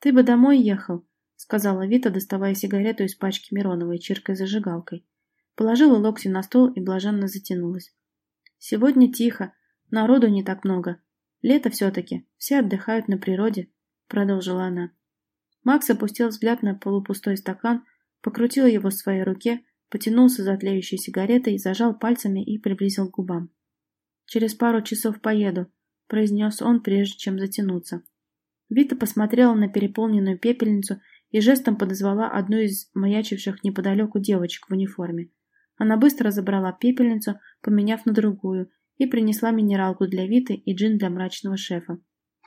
A: «Ты бы домой ехал», — сказала Вита, доставая сигарету из пачки Мироновой, чиркой зажигалкой. Положила локти на стол и блаженно затянулась. «Сегодня тихо, народу не так много. Лето все-таки, все отдыхают на природе», — продолжила она. Макс опустил взгляд на полупустой стакан, покрутил его в своей руке, потянулся за тлеющей сигаретой, зажал пальцами и приблизил к губам. «Через пару часов поеду», — произнес он, прежде чем затянуться. Вита посмотрела на переполненную пепельницу и жестом подозвала одну из маячивших неподалеку девочек в униформе. Она быстро забрала пепельницу, поменяв на другую, и принесла минералку для Виты и джин для мрачного шефа.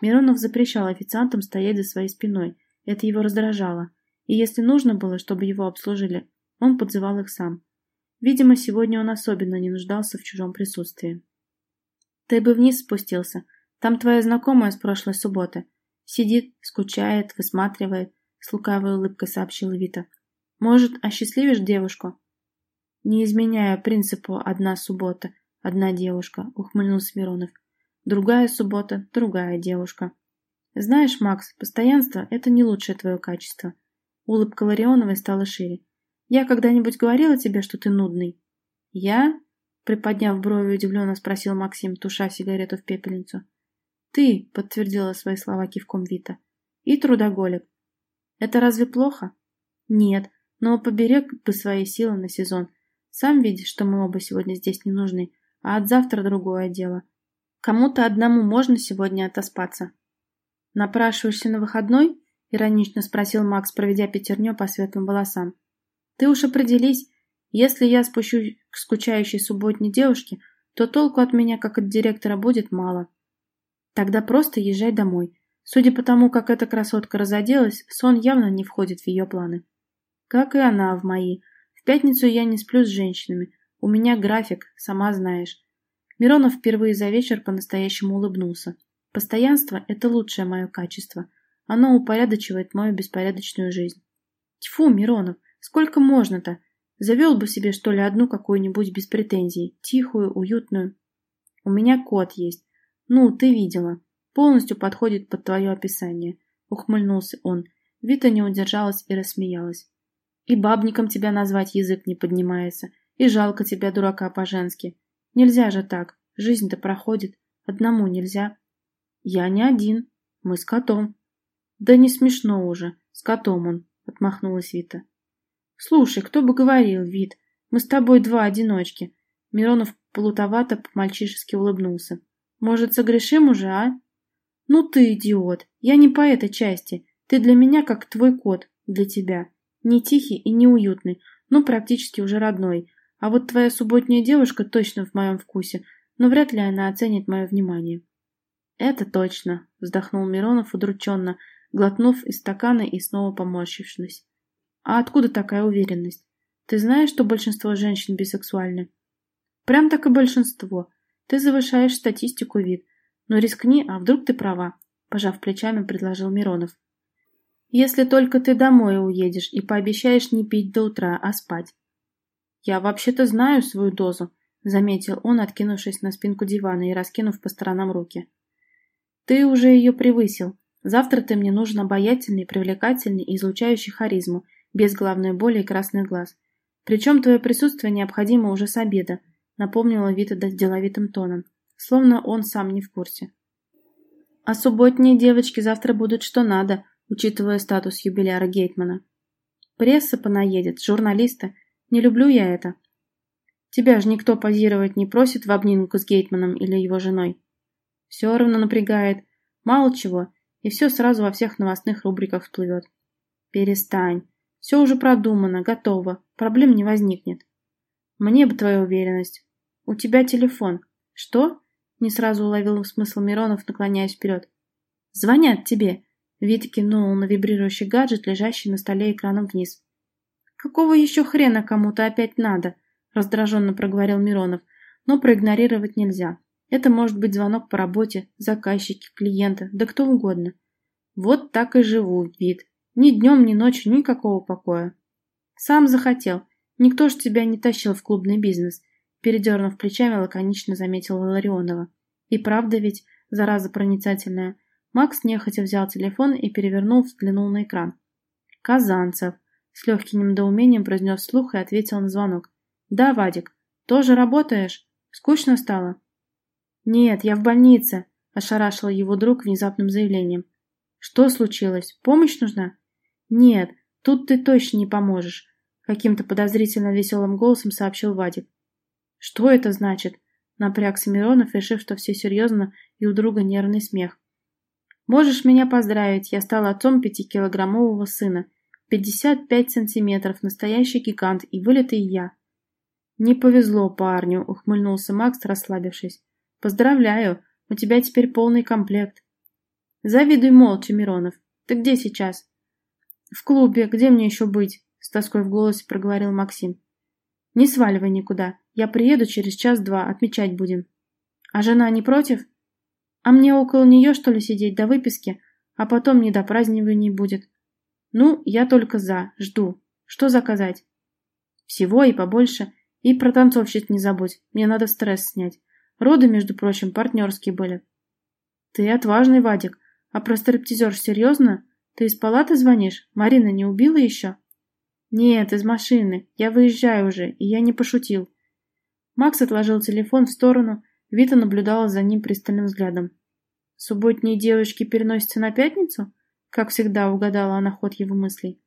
A: Миронов запрещал официантам стоять за своей спиной. Это его раздражало. И если нужно было, чтобы его обслужили, он подзывал их сам. Видимо, сегодня он особенно не нуждался в чужом присутствии. «Ты бы вниз спустился. Там твоя знакомая с прошлой субботы. Сидит, скучает, высматривает, с лукавой улыбкой сообщила Вита. Может, осчастливишь девушку? Не изменяя принципу «одна суббота, одна девушка», ухмыльнулся Миронов. Другая суббота, другая девушка. Знаешь, Макс, постоянство – это не лучшее твое качество. Улыбка Ларионовой стала шире. Я когда-нибудь говорила тебе, что ты нудный? Я? Приподняв брови, удивленно спросил Максим, туша сигарету в пепельницу. «Ты», — подтвердила свои слова кивком Вита, — «и трудоголик. Это разве плохо?» «Нет, но поберег бы свои силы на сезон. Сам видишь, что мы оба сегодня здесь не нужны, а от завтра другое дело. Кому-то одному можно сегодня отоспаться». «Напрашиваешься на выходной?» — иронично спросил Макс, проведя пятерню по светлым волосам. «Ты уж определись, если я спущу к скучающей субботней девушке, то толку от меня, как от директора, будет мало». Тогда просто езжай домой. Судя по тому, как эта красотка разоделась, сон явно не входит в ее планы. Как и она в мои. В пятницу я не сплю с женщинами. У меня график, сама знаешь. Миронов впервые за вечер по-настоящему улыбнулся. Постоянство – это лучшее мое качество. Оно упорядочивает мою беспорядочную жизнь. Тьфу, Миронов, сколько можно-то? Завел бы себе, что ли, одну какую-нибудь без претензий, тихую, уютную. У меня кот есть. «Ну, ты видела. Полностью подходит под твое описание», — ухмыльнулся он. Вита не удержалась и рассмеялась. «И бабником тебя назвать язык не поднимается, и жалко тебя, дурака, по-женски. Нельзя же так, жизнь-то проходит, одному нельзя». «Я не один, мы с котом». «Да не смешно уже, с котом он», — отмахнулась Вита. «Слушай, кто бы говорил, Вит, мы с тобой два одиночки». Миронов полутовато по-мальчишески улыбнулся. Может, согрешим уже, а? Ну ты идиот. Я не по этой части. Ты для меня как твой кот для тебя. Не тихий и не уютный, но практически уже родной. А вот твоя субботняя девушка точно в моем вкусе, но вряд ли она оценит мое внимание. Это точно, вздохнул Миронов удрученно, глотнув из стакана и снова поморщившись. А откуда такая уверенность? Ты знаешь, что большинство женщин бисексуальны? Прям так и большинство. Ты завышаешь статистику, вид. Но рискни, а вдруг ты права, пожав плечами, предложил Миронов. Если только ты домой уедешь и пообещаешь не пить до утра, а спать. Я вообще-то знаю свою дозу, заметил он, откинувшись на спинку дивана и раскинув по сторонам руки. Ты уже ее превысил. Завтра ты мне нужен обаятельный, привлекательный и излучающий харизму, без головной боли и красных глаз. Причем твое присутствие необходимо уже с обеда, напомнила Вита деловитым тоном, словно он сам не в курсе. А субботние девочки завтра будут что надо, учитывая статус юбиляра Гейтмана. Пресса понаедет, журналисты. Не люблю я это. Тебя же никто позировать не просит в обнимку с Гейтманом или его женой. Все равно напрягает. Мало чего, и все сразу во всех новостных рубриках всплывет. Перестань. Все уже продумано, готово. Проблем не возникнет. Мне бы твоя уверенность. «У тебя телефон». «Что?» — не сразу уловил смысл Миронов, наклоняясь вперед. «Звонят тебе». Вита кинул на вибрирующий гаджет, лежащий на столе экраном вниз. «Какого еще хрена кому-то опять надо?» — раздраженно проговорил Миронов. «Но проигнорировать нельзя. Это может быть звонок по работе, заказчики, клиенты, да кто угодно. Вот так и живу, Вид. Ни днем, ни ночью никакого покоя. Сам захотел. Никто ж тебя не тащил в клубный бизнес. Передернув плечами, лаконично заметила Ларионова. И правда ведь, зараза проницательная. Макс нехотя взял телефон и, перевернул, взглянул на экран. «Казанцев», — с легким недоумением произнес слух и ответил на звонок. «Да, Вадик, тоже работаешь? Скучно стало?» «Нет, я в больнице», — ошарашил его друг внезапным заявлением. «Что случилось? Помощь нужна?» «Нет, тут ты точно не поможешь», — каким-то подозрительно веселым голосом сообщил Вадик. «Что это значит?» — напрягся Миронов, решив, что все серьезно, и у друга нервный смех. «Можешь меня поздравить, я стал отцом пятикилограммового сына. Пятьдесят пять сантиметров, настоящий гигант, и вылитый я». «Не повезло парню», — ухмыльнулся Макс, расслабившись. «Поздравляю, у тебя теперь полный комплект». «Завидуй молча, Миронов. Ты где сейчас?» «В клубе. Где мне еще быть?» — с тоской в голосе проговорил Максим. «Не сваливай никуда. Я приеду через час-два, отмечать будем». «А жена не против?» «А мне около нее, что ли, сидеть до выписки, а потом не до празднований будет?» «Ну, я только за. Жду. Что заказать?» «Всего и побольше. И про танцовщиц не забудь. Мне надо стресс снять. Роды, между прочим, партнерские были». «Ты отважный, Вадик. А про стриптизер серьезно?» Ты из палаты звонишь? Марина не убила еще? Нет, из машины. Я выезжаю уже, и я не пошутил. Макс отложил телефон в сторону, Вита наблюдала за ним пристальным взглядом. Субботние девочки переносятся на пятницу? Как всегда угадала она ход его мыслей.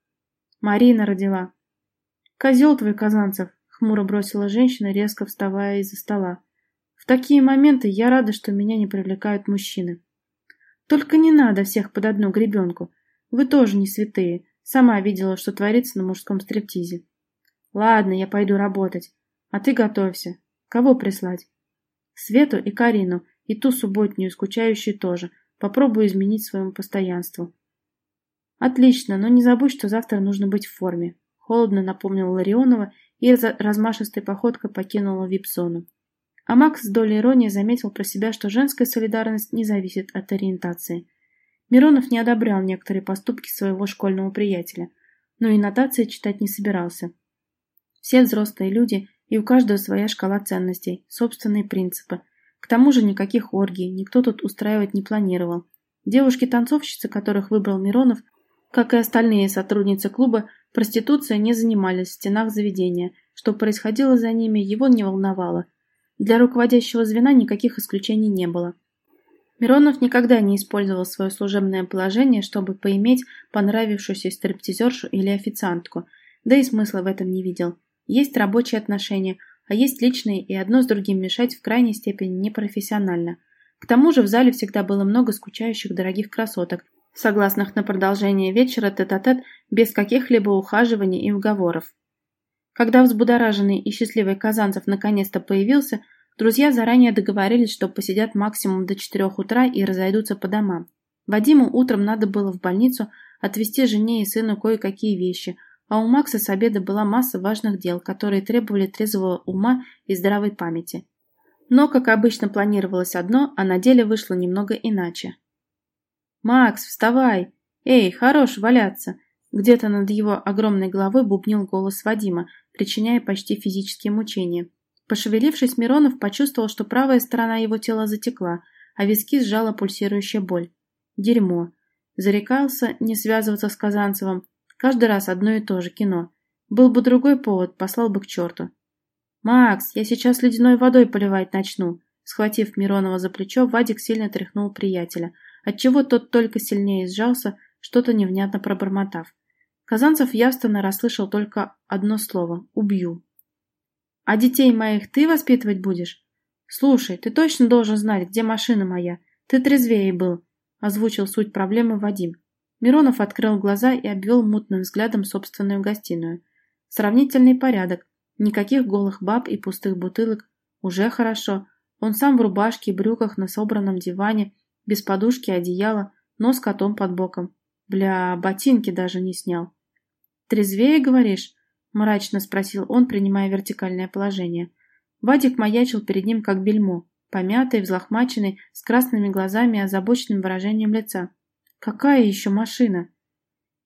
A: Марина родила. Козел твой, Казанцев, хмуро бросила женщина, резко вставая из-за стола. В такие моменты я рада, что меня не привлекают мужчины. Только не надо всех под одну гребенку. Вы тоже не святые. Сама видела, что творится на мужском стриптизе. Ладно, я пойду работать. А ты готовься. Кого прислать? Свету и Карину, и ту субботнюю, скучающую тоже. Попробую изменить своему постоянству. Отлично, но не забудь, что завтра нужно быть в форме. Холодно напомнила Ларионова и размашистой походкой покинула вип-зону. А Макс с долей иронии заметил про себя, что женская солидарность не зависит от ориентации. Миронов не одобрял некоторые поступки своего школьного приятеля, но и нотации читать не собирался. Все взрослые люди, и у каждого своя шкала ценностей, собственные принципы. К тому же никаких оргий никто тут устраивать не планировал. Девушки-танцовщицы, которых выбрал Миронов, как и остальные сотрудницы клуба, проституцией не занимались в стенах заведения. Что происходило за ними, его не волновало. Для руководящего звена никаких исключений не было. Миронов никогда не использовал свое служебное положение, чтобы поиметь понравившуюся стриптизершу или официантку, да и смысла в этом не видел. Есть рабочие отношения, а есть личные, и одно с другим мешать в крайней степени непрофессионально. К тому же в зале всегда было много скучающих дорогих красоток, согласных на продолжение вечера тет-а-тет -тет без каких-либо ухаживаний и уговоров. Когда взбудораженный и счастливый Казанцев наконец-то появился, Друзья заранее договорились, что посидят максимум до четырех утра и разойдутся по домам. Вадиму утром надо было в больницу отвезти жене и сыну кое-какие вещи, а у Макса с обеда была масса важных дел, которые требовали трезвого ума и здравой памяти. Но, как обычно, планировалось одно, а на деле вышло немного иначе. «Макс, вставай! Эй, хорош валяться!» Где-то над его огромной головой бубнил голос Вадима, причиняя почти физические мучения. Пошевелившись, Миронов почувствовал, что правая сторона его тела затекла, а виски сжала пульсирующая боль. Дерьмо. Зарекался не связываться с Казанцевым. Каждый раз одно и то же кино. Был бы другой повод, послал бы к черту. «Макс, я сейчас ледяной водой поливать начну!» Схватив Миронова за плечо, Вадик сильно тряхнул приятеля, отчего тот только сильнее сжался, что-то невнятно пробормотав. Казанцев явственно расслышал только одно слово «убью». А детей моих ты воспитывать будешь? Слушай, ты точно должен знать, где машина моя. Ты трезвее был, озвучил суть проблемы Вадим. Миронов открыл глаза и обвел мутным взглядом собственную гостиную. Сравнительный порядок. Никаких голых баб и пустых бутылок. Уже хорошо. Он сам в рубашке и брюках на собранном диване, без подушки одеяла, но с котом под боком. Бля, ботинки даже не снял. «Трезвее, говоришь?» мрачно спросил он, принимая вертикальное положение. Вадик маячил перед ним как бельмо, помятый, взлохмаченный, с красными глазами и озабоченным выражением лица. «Какая еще машина?»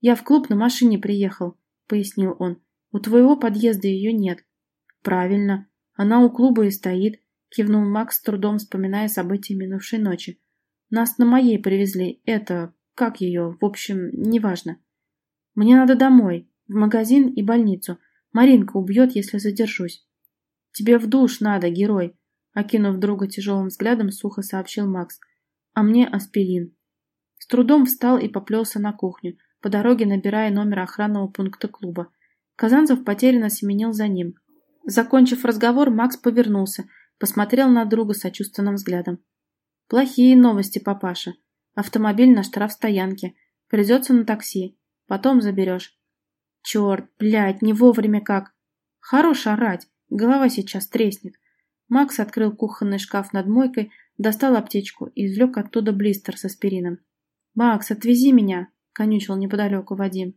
A: «Я в клуб на машине приехал», — пояснил он. «У твоего подъезда ее нет». «Правильно. Она у клуба и стоит», — кивнул Макс, с трудом вспоминая события минувшей ночи. «Нас на моей привезли. Это... Как ее? В общем, неважно. Мне надо домой, в магазин и больницу. Маринка убьет, если задержусь». «Тебе в душ надо, герой», — окинув друга тяжелым взглядом, сухо сообщил Макс. «А мне аспирин». С трудом встал и поплелся на кухню, по дороге набирая номер охранного пункта клуба. Казанцев потерянно семенил за ним. Закончив разговор, Макс повернулся, посмотрел на друга сочувственным взглядом. «Плохие новости, папаша. Автомобиль на штрафстоянке. Придется на такси. Потом заберешь». «Черт, блядь, не вовремя как!» «Хорош орать. Голова сейчас треснет». Макс открыл кухонный шкаф над мойкой, достал аптечку и извлек оттуда блистер с аспирином. «Макс, отвези меня!» — конючил неподалеку Вадим.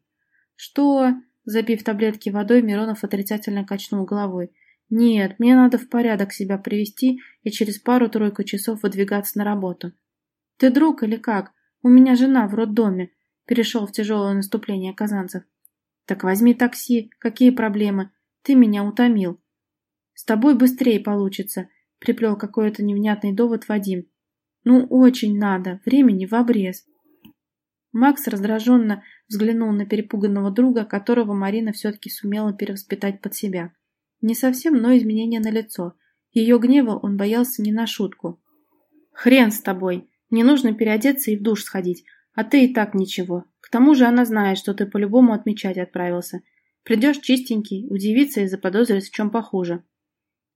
A: «Что?» — запив таблетки водой, Миронов отрицательно качнул головой. «Нет, мне надо в порядок себя привести и через пару-тройку часов выдвигаться на работу». «Ты друг или как? У меня жена в роддоме», — перешел в тяжелое наступление казанцев. «Так возьми такси, какие проблемы? Ты меня утомил». «С тобой быстрее получится», — приплел какой-то невнятный довод Вадим. «Ну, очень надо, времени в обрез». Макс раздраженно взглянул на перепуганного друга, которого Марина все-таки сумела перевоспитать под себя. Не совсем, но изменение на лицо. Ее гнева он боялся не на шутку. «Хрен с тобой! Не нужно переодеться и в душ сходить, а ты и так ничего. К тому же она знает, что ты по-любому отмечать отправился. Придешь чистенький, удивится и заподозрит в чем похуже».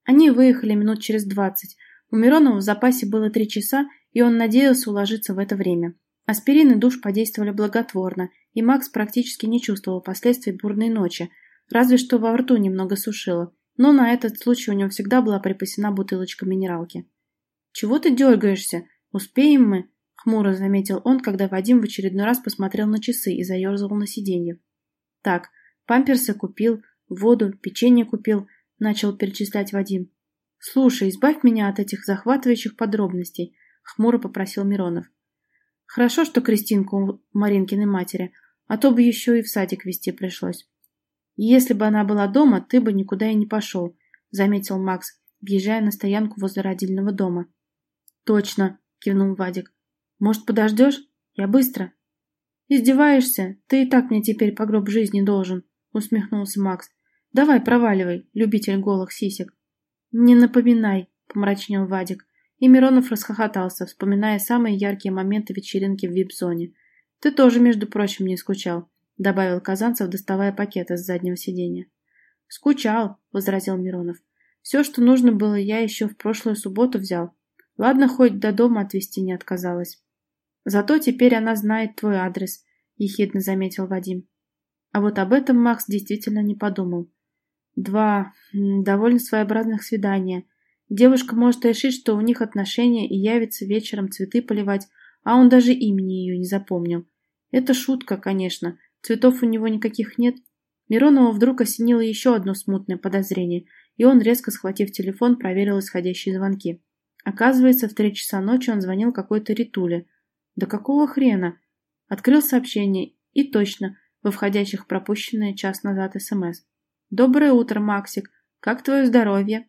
A: Они выехали минут через двадцать. У Миронова в запасе было три часа, и он надеялся уложиться в это время. Аспирин и душ подействовали благотворно, и Макс практически не чувствовал последствий бурной ночи, разве что во рту немного сушило, но на этот случай у него всегда была припасена бутылочка минералки. «Чего ты дергаешься? Успеем мы?» — хмуро заметил он, когда Вадим в очередной раз посмотрел на часы и заерзал на сиденье. «Так, памперсы купил, воду, печенье купил», — начал перечислять Вадим. «Слушай, избавь меня от этих захватывающих подробностей», — хмуро попросил Миронов. Хорошо, что Кристинку Маринкиной матери, а то бы еще и в садик вести пришлось. Если бы она была дома, ты бы никуда и не пошел, заметил Макс, въезжая на стоянку возле родильного дома. Точно, кивнул Вадик. Может, подождешь? Я быстро. Издеваешься? Ты и так мне теперь по гроб жизни должен, усмехнулся Макс. Давай, проваливай, любитель голых сисек. Не напоминай, помрачнел Вадик. И Миронов расхохотался, вспоминая самые яркие моменты вечеринки в вип-зоне. «Ты тоже, между прочим, не скучал», — добавил Казанцев, доставая пакет из заднего сиденья. «Скучал», — возразил Миронов. «Все, что нужно было, я еще в прошлую субботу взял. Ладно, хоть до дома отвезти не отказалась». «Зато теперь она знает твой адрес», — ехидно заметил Вадим. А вот об этом Макс действительно не подумал. Два довольно своеобразных свидания — Девушка может решить, что у них отношения и явится вечером цветы поливать, а он даже имени ее не запомнил. Это шутка, конечно. Цветов у него никаких нет. Миронова вдруг осенило еще одно смутное подозрение, и он, резко схватив телефон, проверил исходящие звонки. Оказывается, в три часа ночи он звонил какой-то Ритуле. Да какого хрена? Открыл сообщение, и точно, во входящих пропущенное час назад СМС. «Доброе утро, Максик. Как твое здоровье?»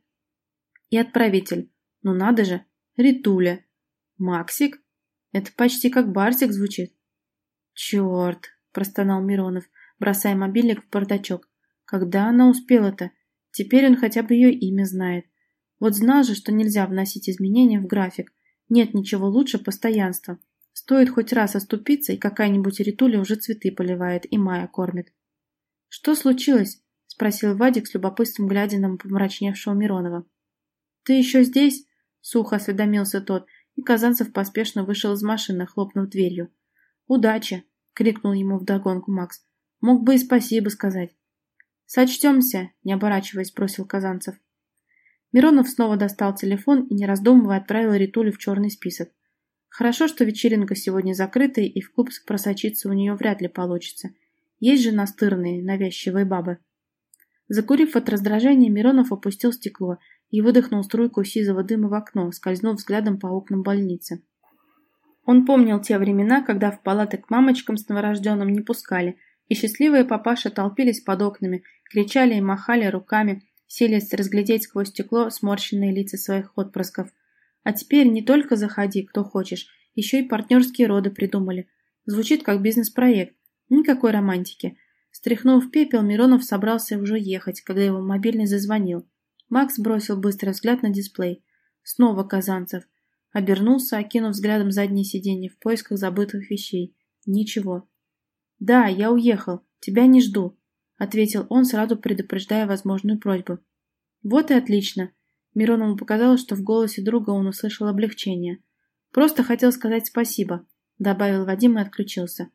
A: И отправитель. Ну надо же. Ритуля. Максик? Это почти как Барсик звучит. Черт, простонал Миронов, бросая мобильник в бардачок. Когда она успела-то? Теперь он хотя бы ее имя знает. Вот знал же, что нельзя вносить изменения в график. Нет ничего лучше постоянства. Стоит хоть раз оступиться, и какая-нибудь ритуля уже цветы поливает и Майя кормит. «Что случилось?» — спросил Вадик с любопытством, глядя на помрачневшего Миронова. «Ты еще здесь?» — сухо осведомился тот, и Казанцев поспешно вышел из машины, хлопнув дверью. «Удачи!» — крикнул ему вдогонку Макс. «Мог бы и спасибо сказать». «Сочтемся!» — не оборачиваясь, бросил Казанцев. Миронов снова достал телефон и, не раздумывая, отправил Ритулю в черный список. Хорошо, что вечеринка сегодня закрытая, и в клуб просочиться у нее вряд ли получится. Есть же настырные, навязчивые бабы. Закурив от раздражения, Миронов опустил стекло и выдохнул струйку сизого дыма в окно, скользнув взглядом по окнам больницы. Он помнил те времена, когда в палаты к мамочкам с новорожденным не пускали, и счастливые папаши толпились под окнами, кричали и махали руками, селись разглядеть сквозь стекло сморщенные лица своих отпрысков. А теперь не только заходи, кто хочешь, еще и партнерские роды придумали. Звучит как бизнес-проект. Никакой романтики. Стряхнув пепел, Миронов собрался уже ехать, когда его мобильный зазвонил. Макс бросил быстрый взгляд на дисплей. Снова Казанцев. Обернулся, окинув взглядом заднее сиденье в поисках забытых вещей. Ничего. «Да, я уехал. Тебя не жду», — ответил он, сразу предупреждая возможную просьбу. «Вот и отлично». Миронову показалось, что в голосе друга он услышал облегчение. «Просто хотел сказать спасибо», — добавил Вадим и отключился.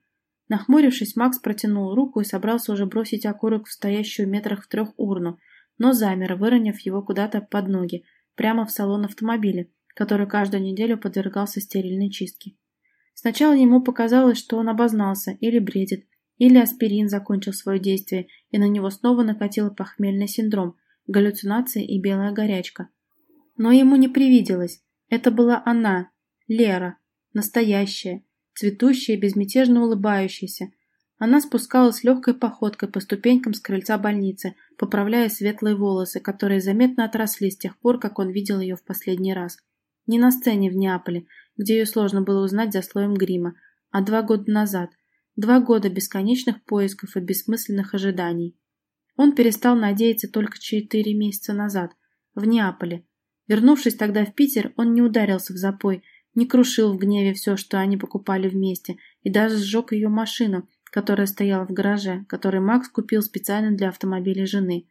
A: Нахмурившись, Макс протянул руку и собрался уже бросить окурок в стоящую метрах в трех урну, но замер, выронив его куда-то под ноги, прямо в салон автомобиля, который каждую неделю подвергался стерильной чистке. Сначала ему показалось, что он обознался или бредит, или аспирин закончил свое действие, и на него снова накатил похмельный синдром, галлюцинации и белая горячка. Но ему не привиделось. Это была она, Лера, настоящая, цветущая, безмятежно улыбающаяся. Она спускалась легкой походкой по ступенькам с крыльца больницы, поправляя светлые волосы, которые заметно отросли с тех пор, как он видел ее в последний раз. Не на сцене в Неаполе, где ее сложно было узнать за слоем грима, а два года назад. Два года бесконечных поисков и бессмысленных ожиданий. Он перестал надеяться только четыре месяца назад, в Неаполе. Вернувшись тогда в Питер, он не ударился в запой, не крушил в гневе все, что они покупали вместе, и даже сжег ее машину, которая стояла в гараже, который Макс купил специально для автомобиля жены.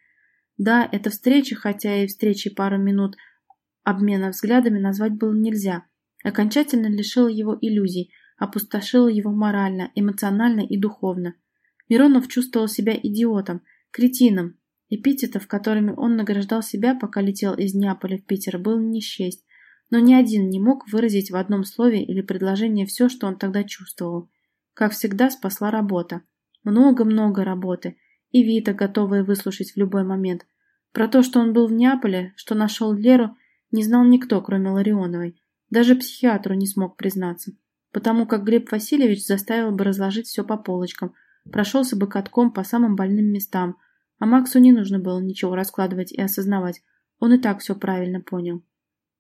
A: Да, эта встреча, хотя и встречи пару минут обмена взглядами назвать было нельзя, окончательно лишила его иллюзий, опустошила его морально, эмоционально и духовно. Миронов чувствовал себя идиотом, кретином. Эпитетов, которыми он награждал себя, пока летел из Неаполя в Питер, было не счесть, но ни один не мог выразить в одном слове или предложении все, что он тогда чувствовал. Как всегда, спасла работа. Много-много работы. И Вита, готовая выслушать в любой момент. Про то, что он был в Неаполе, что нашел Леру, не знал никто, кроме Ларионовой. Даже психиатру не смог признаться. Потому как Глеб Васильевич заставил бы разложить все по полочкам, прошелся бы катком по самым больным местам, а Максу не нужно было ничего раскладывать и осознавать. Он и так все правильно понял.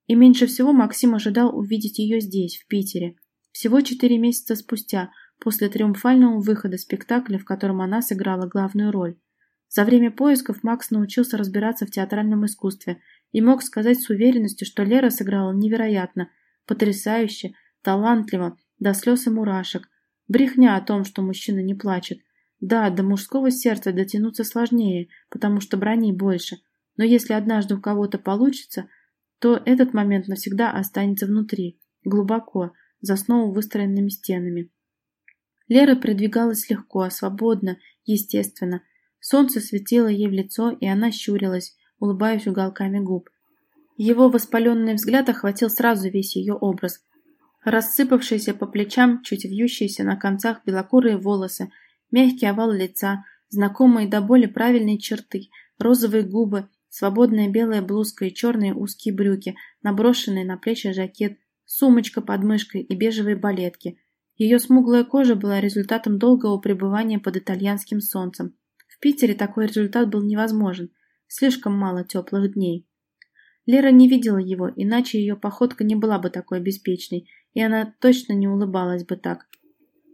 A: И меньше всего Максим ожидал увидеть ее здесь, в Питере. Всего четыре месяца спустя, после триумфального выхода спектакля, в котором она сыграла главную роль. За время поисков Макс научился разбираться в театральном искусстве и мог сказать с уверенностью, что Лера сыграла невероятно, потрясающе, талантливо, до слез и мурашек. Брехня о том, что мужчина не плачет. Да, до мужского сердца дотянуться сложнее, потому что брони больше. Но если однажды у кого-то получится, то этот момент навсегда останется внутри, глубоко, за снова выстроенными стенами. Лера продвигалась легко, свободно, естественно. Солнце светило ей в лицо, и она щурилась, улыбаясь уголками губ. Его воспаленный взгляд охватил сразу весь ее образ. Рассыпавшиеся по плечам, чуть вьющиеся на концах белокурые волосы, мягкий овал лица, знакомые до боли правильные черты, розовые губы, свободная белая блузка и черные узкие брюки, наброшенные на плечи жакет, сумочка под мышкой и бежевые балетки – ее смуглая кожа была результатом долгого пребывания под итальянским солнцем. В Питере такой результат был невозможен. Слишком мало теплых дней. Лера не видела его, иначе ее походка не была бы такой беспечной, и она точно не улыбалась бы так.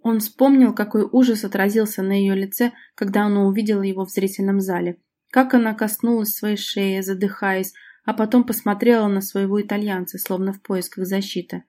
A: Он вспомнил, какой ужас отразился на ее лице, когда она увидела его в зрительном зале. Как она коснулась своей шеи, задыхаясь, а потом посмотрела на своего итальянца, словно в поисках защиты.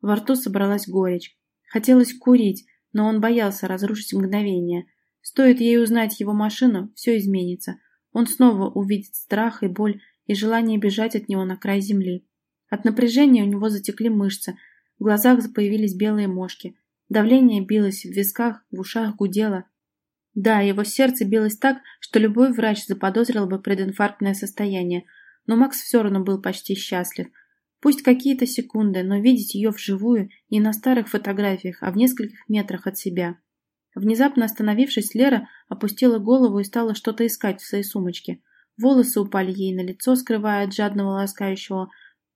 A: Во рту собралась горечь. Хотелось курить, но он боялся разрушить мгновение. Стоит ей узнать его машину, все изменится. Он снова увидит страх и боль и желание бежать от него на край земли. От напряжения у него затекли мышцы, в глазах появились белые мошки. Давление билось в висках, в ушах гудело. Да, его сердце билось так, что любой врач заподозрил бы прединфарктное состояние, но Макс все равно был почти счастлив – Пусть какие-то секунды, но видеть ее вживую не на старых фотографиях, а в нескольких метрах от себя. Внезапно остановившись, Лера опустила голову и стала что-то искать в своей сумочке. Волосы упали ей на лицо, скрывая от жадного ласкающего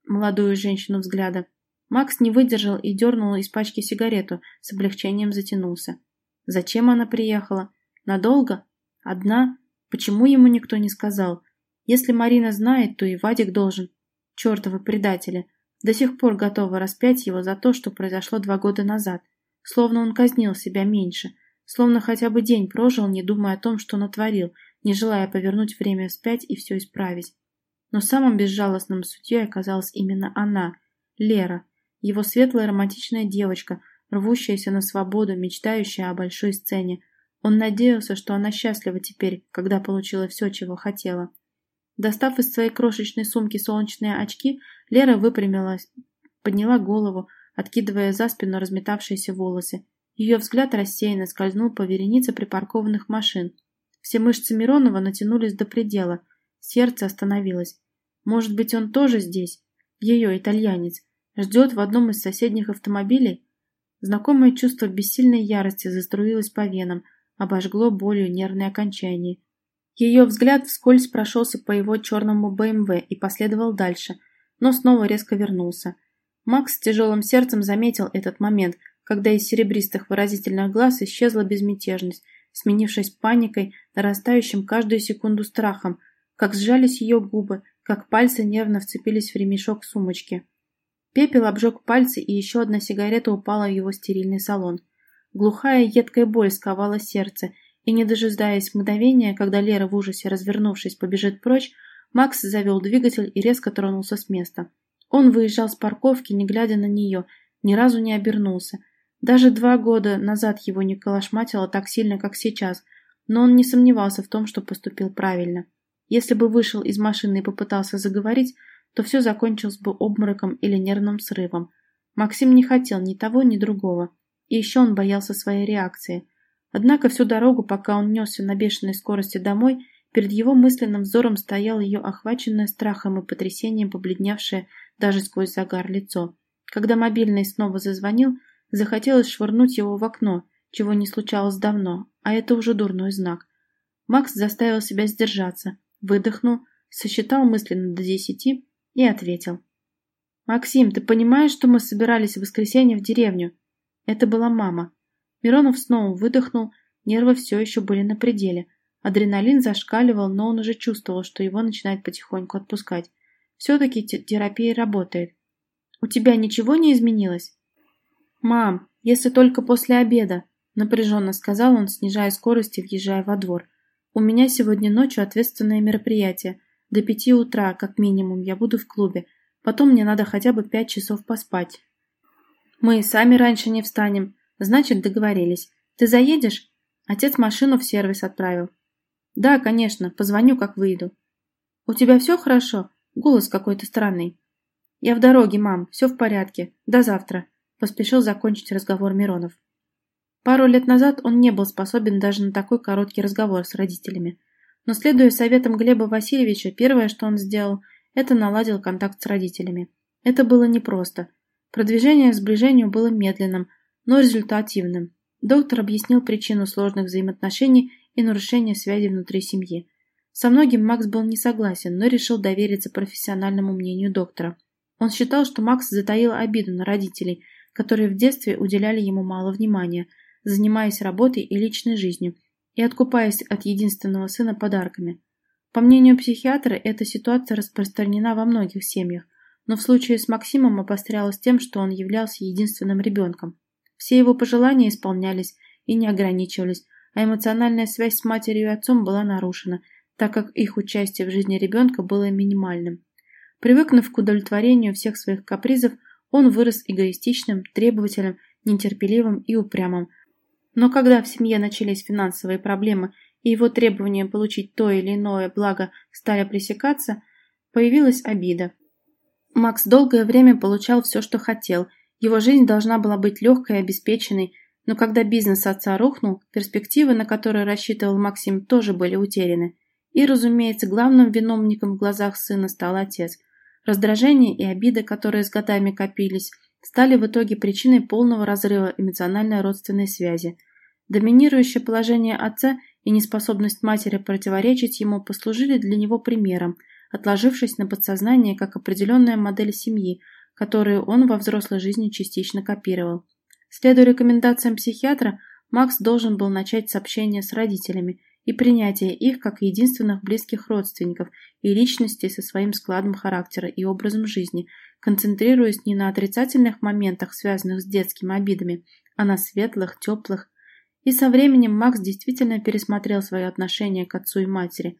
A: молодую женщину взгляда. Макс не выдержал и дернул из пачки сигарету, с облегчением затянулся. Зачем она приехала? Надолго? Одна? Почему ему никто не сказал? Если Марина знает, то и Вадик должен. Чертовы предатели. До сих пор готова распять его за то, что произошло два года назад. Словно он казнил себя меньше. Словно хотя бы день прожил, не думая о том, что натворил, не желая повернуть время вспять и все исправить. Но самым безжалостным судьей оказалась именно она, Лера, его светлая романтичная девочка, рвущаяся на свободу, мечтающая о большой сцене. Он надеялся, что она счастлива теперь, когда получила все, чего хотела. Достав из своей крошечной сумки солнечные очки, Лера выпрямилась, подняла голову, откидывая за спину разметавшиеся волосы. Ее взгляд рассеянно скользнул по веренице припаркованных машин. Все мышцы Миронова натянулись до предела. Сердце остановилось. Может быть, он тоже здесь? Ее итальянец. Ждет в одном из соседних автомобилей? Знакомое чувство бессильной ярости заструилось по венам, обожгло болью нервное окончание. Ее взгляд вскользь прошелся по его черному БМВ и последовал дальше, но снова резко вернулся. Макс с тяжелым сердцем заметил этот момент, когда из серебристых выразительных глаз исчезла безмятежность, сменившись паникой, нарастающим каждую секунду страхом, как сжались ее губы, как пальцы нервно вцепились в ремешок сумочки. Пепел обжег пальцы, и еще одна сигарета упала в его стерильный салон. Глухая едкая боль сковала сердце, и, не дожидаясь мгновения, когда Лера в ужасе, развернувшись, побежит прочь, Макс завел двигатель и резко тронулся с места. Он выезжал с парковки, не глядя на нее, ни разу не обернулся. Даже два года назад его не колошматило так сильно, как сейчас, но он не сомневался в том, что поступил правильно. Если бы вышел из машины и попытался заговорить, то все закончилось бы обмороком или нервным срывом. Максим не хотел ни того, ни другого. И еще он боялся своей реакции. Однако всю дорогу, пока он несся на бешеной скорости домой, перед его мысленным взором стоял ее охваченное страхом и потрясением побледневшее даже сквозь загар лицо. Когда мобильный снова зазвонил, захотелось швырнуть его в окно, чего не случалось давно, а это уже дурной знак. Макс заставил себя сдержаться, выдохнул, сосчитал мысленно до десяти и ответил. «Максим, ты понимаешь, что мы собирались в воскресенье в деревню?» Это была мама. Миронов снова выдохнул, нервы все еще были на пределе. Адреналин зашкаливал, но он уже чувствовал, что его начинает потихоньку отпускать. Все-таки терапия работает. «У тебя ничего не изменилось?» «Мам, если только после обеда», — напряженно сказал он, снижая скорость и въезжая во двор. У меня сегодня ночью ответственное мероприятие. До пяти утра, как минимум, я буду в клубе. Потом мне надо хотя бы пять часов поспать. Мы и сами раньше не встанем. Значит, договорились. Ты заедешь? Отец машину в сервис отправил. Да, конечно, позвоню, как выйду. У тебя все хорошо? Голос какой-то странный. Я в дороге, мам, все в порядке. До завтра. Поспешил закончить разговор Миронов. Пару лет назад он не был способен даже на такой короткий разговор с родителями. Но следуя советам Глеба Васильевича, первое, что он сделал, это наладил контакт с родителями. Это было непросто. Продвижение к сближению было медленным, но результативным. Доктор объяснил причину сложных взаимоотношений и нарушения связи внутри семьи. Со многим Макс был не согласен, но решил довериться профессиональному мнению доктора. Он считал, что Макс затаил обиду на родителей, которые в детстве уделяли ему мало внимания – занимаясь работой и личной жизнью, и откупаясь от единственного сына подарками. По мнению психиатра, эта ситуация распространена во многих семьях, но в случае с Максимом обострялась тем, что он являлся единственным ребенком. Все его пожелания исполнялись и не ограничивались, а эмоциональная связь с матерью и отцом была нарушена, так как их участие в жизни ребенка было минимальным. Привыкнув к удовлетворению всех своих капризов, он вырос эгоистичным, требовательным, нетерпеливым и упрямым, но когда в семье начались финансовые проблемы и его требования получить то или иное благо стали пресекаться, появилась обида. Макс долгое время получал все, что хотел. Его жизнь должна была быть легкой и обеспеченной, но когда бизнес отца рухнул, перспективы, на которые рассчитывал Максим, тоже были утеряны. И, разумеется, главным виновником в глазах сына стал отец. Раздражение и обида, которые с годами копились, стали в итоге причиной полного разрыва эмоциональной родственной связи. Доминирующее положение отца и неспособность матери противоречить ему послужили для него примером, отложившись на подсознание как определенная модель семьи, которую он во взрослой жизни частично копировал. Следуя рекомендациям психиатра, Макс должен был начать с с родителями и принятия их как единственных близких родственников и личностей со своим складом характера и образом жизни, концентрируясь не на отрицательных моментах, связанных с детскими обидами, а на светлых, теплых. И со временем Макс действительно пересмотрел свое отношение к отцу и матери.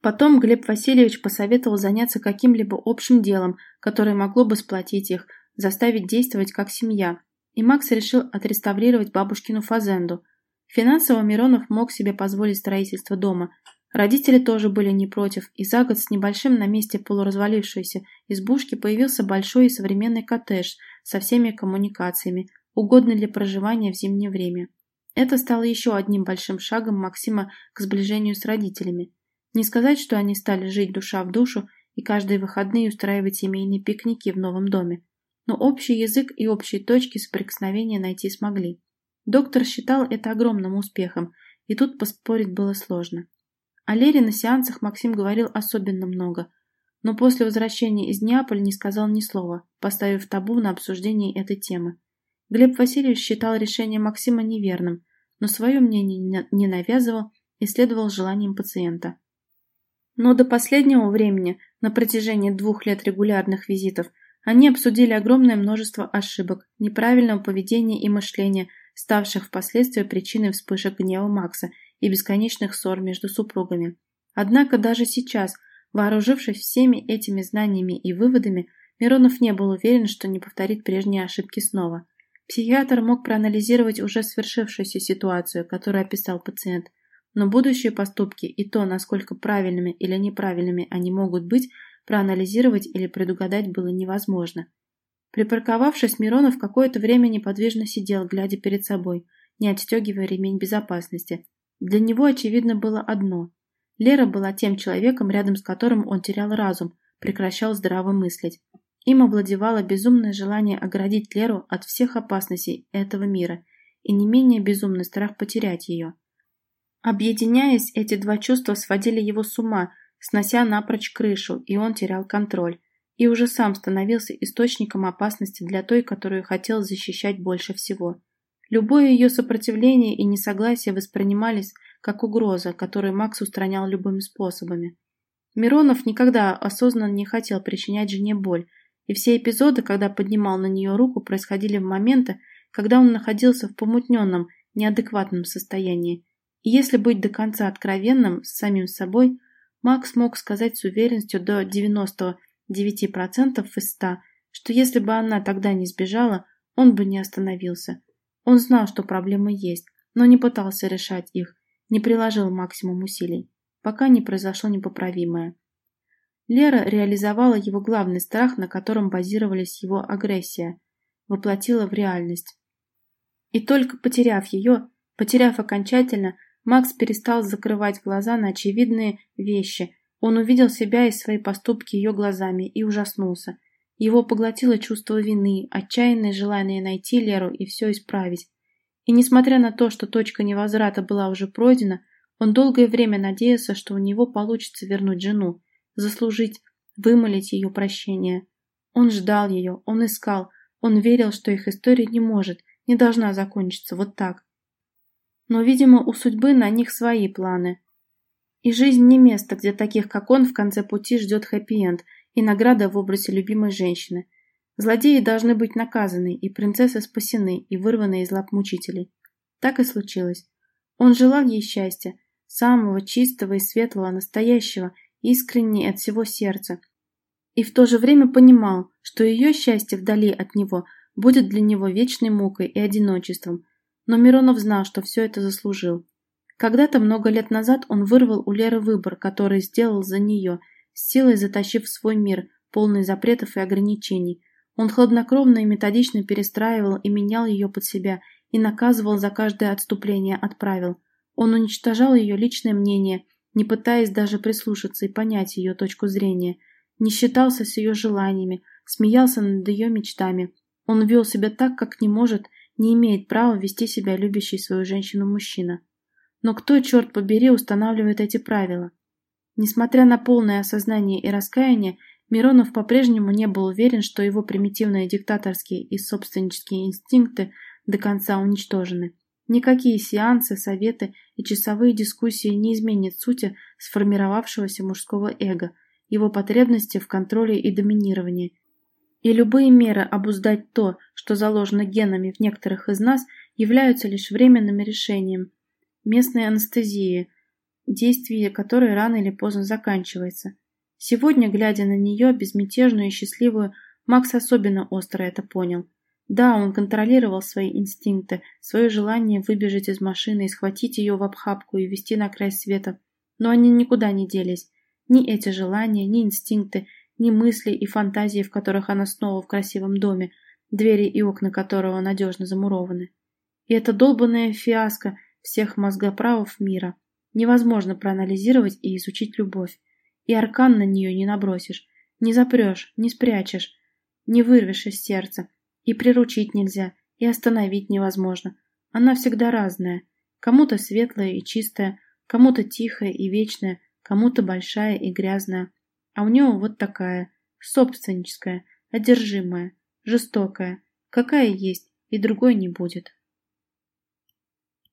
A: Потом Глеб Васильевич посоветовал заняться каким-либо общим делом, которое могло бы сплотить их, заставить действовать как семья. И Макс решил отреставрировать бабушкину фазенду. Финансово Миронов мог себе позволить строительство дома. Родители тоже были не против, и за год с небольшим на месте полуразвалившейся избушки появился большой и современный коттедж со всеми коммуникациями, угодный для проживания в зимнее время. Это стало еще одним большим шагом Максима к сближению с родителями. Не сказать, что они стали жить душа в душу и каждые выходные устраивать семейные пикники в новом доме, но общий язык и общие точки соприкосновения найти смогли. Доктор считал это огромным успехом, и тут поспорить было сложно. О Лере на сеансах Максим говорил особенно много, но после возвращения из Неаполя не сказал ни слова, поставив табу на обсуждение этой темы. Глеб Васильевич считал решение Максима неверным, но свое мнение не навязывал и следовал желаниям пациента. Но до последнего времени, на протяжении двух лет регулярных визитов, они обсудили огромное множество ошибок, неправильного поведения и мышления, ставших впоследствии причиной вспышек гнева Макса и бесконечных ссор между супругами. Однако даже сейчас, вооружившись всеми этими знаниями и выводами, Миронов не был уверен, что не повторит прежние ошибки снова. Психиатр мог проанализировать уже свершившуюся ситуацию, которую описал пациент, но будущие поступки и то, насколько правильными или неправильными они могут быть, проанализировать или предугадать было невозможно. Припарковавшись, Миронов какое-то время неподвижно сидел, глядя перед собой, не отстегивая ремень безопасности. Для него очевидно было одно. Лера была тем человеком, рядом с которым он терял разум, прекращал здраво мыслить. Им овладевало безумное желание оградить Леру от всех опасностей этого мира и не менее безумный страх потерять ее. Объединяясь, эти два чувства сводили его с ума, снося напрочь крышу, и он терял контроль. И уже сам становился источником опасности для той, которую хотел защищать больше всего. Любое ее сопротивление и несогласие воспринимались как угроза, которую Макс устранял любыми способами. Миронов никогда осознанно не хотел причинять жене боль, и все эпизоды, когда поднимал на нее руку, происходили в моменты, когда он находился в помутненном, неадекватном состоянии. И если быть до конца откровенным с самим собой, Макс мог сказать с уверенностью до 99% из 100, что если бы она тогда не сбежала, он бы не остановился. Он знал, что проблемы есть, но не пытался решать их, не приложил максимум усилий, пока не произошло непоправимое. Лера реализовала его главный страх, на котором базировалась его агрессия, воплотила в реальность. И только потеряв ее, потеряв окончательно, Макс перестал закрывать глаза на очевидные вещи. Он увидел себя и свои поступки ее глазами и ужаснулся. Его поглотило чувство вины, отчаянное желание найти Леру и все исправить. И несмотря на то, что точка невозврата была уже пройдена, он долгое время надеялся, что у него получится вернуть жену, заслужить, вымолить ее прощение. Он ждал ее, он искал, он верил, что их история не может, не должна закончиться вот так. Но, видимо, у судьбы на них свои планы. И жизнь не место, где таких, как он, в конце пути ждет хэппи-энд и награда в образе любимой женщины. Злодеи должны быть наказаны, и принцессы спасены и вырваны из лап мучителей. Так и случилось. Он желал ей счастья, самого чистого и светлого, настоящего, искренне от всего сердца. И в то же время понимал, что ее счастье вдали от него будет для него вечной мукой и одиночеством, но Миронов знал, что все это заслужил. Когда-то много лет назад он вырвал у Леры выбор, который сделал за нее, с силой затащив свой мир, полный запретов и ограничений. Он хладнокровно и методично перестраивал и менял ее под себя и наказывал за каждое отступление от правил. Он уничтожал ее личное мнение, не пытаясь даже прислушаться и понять ее точку зрения, не считался с ее желаниями, смеялся над ее мечтами. Он вел себя так, как не может не имеет права вести себя любящий свою женщину мужчина. Но кто, черт побери, устанавливает эти правила? Несмотря на полное осознание и раскаяние, Миронов по-прежнему не был уверен, что его примитивные диктаторские и собственнические инстинкты до конца уничтожены. Никакие сеансы, советы и часовые дискуссии не изменят сути сформировавшегося мужского эго, его потребности в контроле и доминировании. И любые меры обуздать то, что заложено генами в некоторых из нас, являются лишь временным решением, местной анестезии, действие которой рано или поздно заканчивается. Сегодня, глядя на нее, безмятежную и счастливую, Макс особенно остро это понял. Да, он контролировал свои инстинкты, свое желание выбежать из машины и схватить ее в обхапку и вести на край света, но они никуда не делись. Ни эти желания, ни инстинкты, ни мысли и фантазии, в которых она снова в красивом доме, двери и окна которого надежно замурованы. И это долбанная фиаско всех мозгоправов мира. Невозможно проанализировать и изучить любовь. И аркан на нее не набросишь, не запрешь, не спрячешь, не вырвешь из сердца. И приручить нельзя, и остановить невозможно. Она всегда разная. Кому-то светлая и чистая, кому-то тихая и вечная, кому-то большая и грязная. А у него вот такая, собственническая, одержимая, жестокая, какая есть, и другой не будет.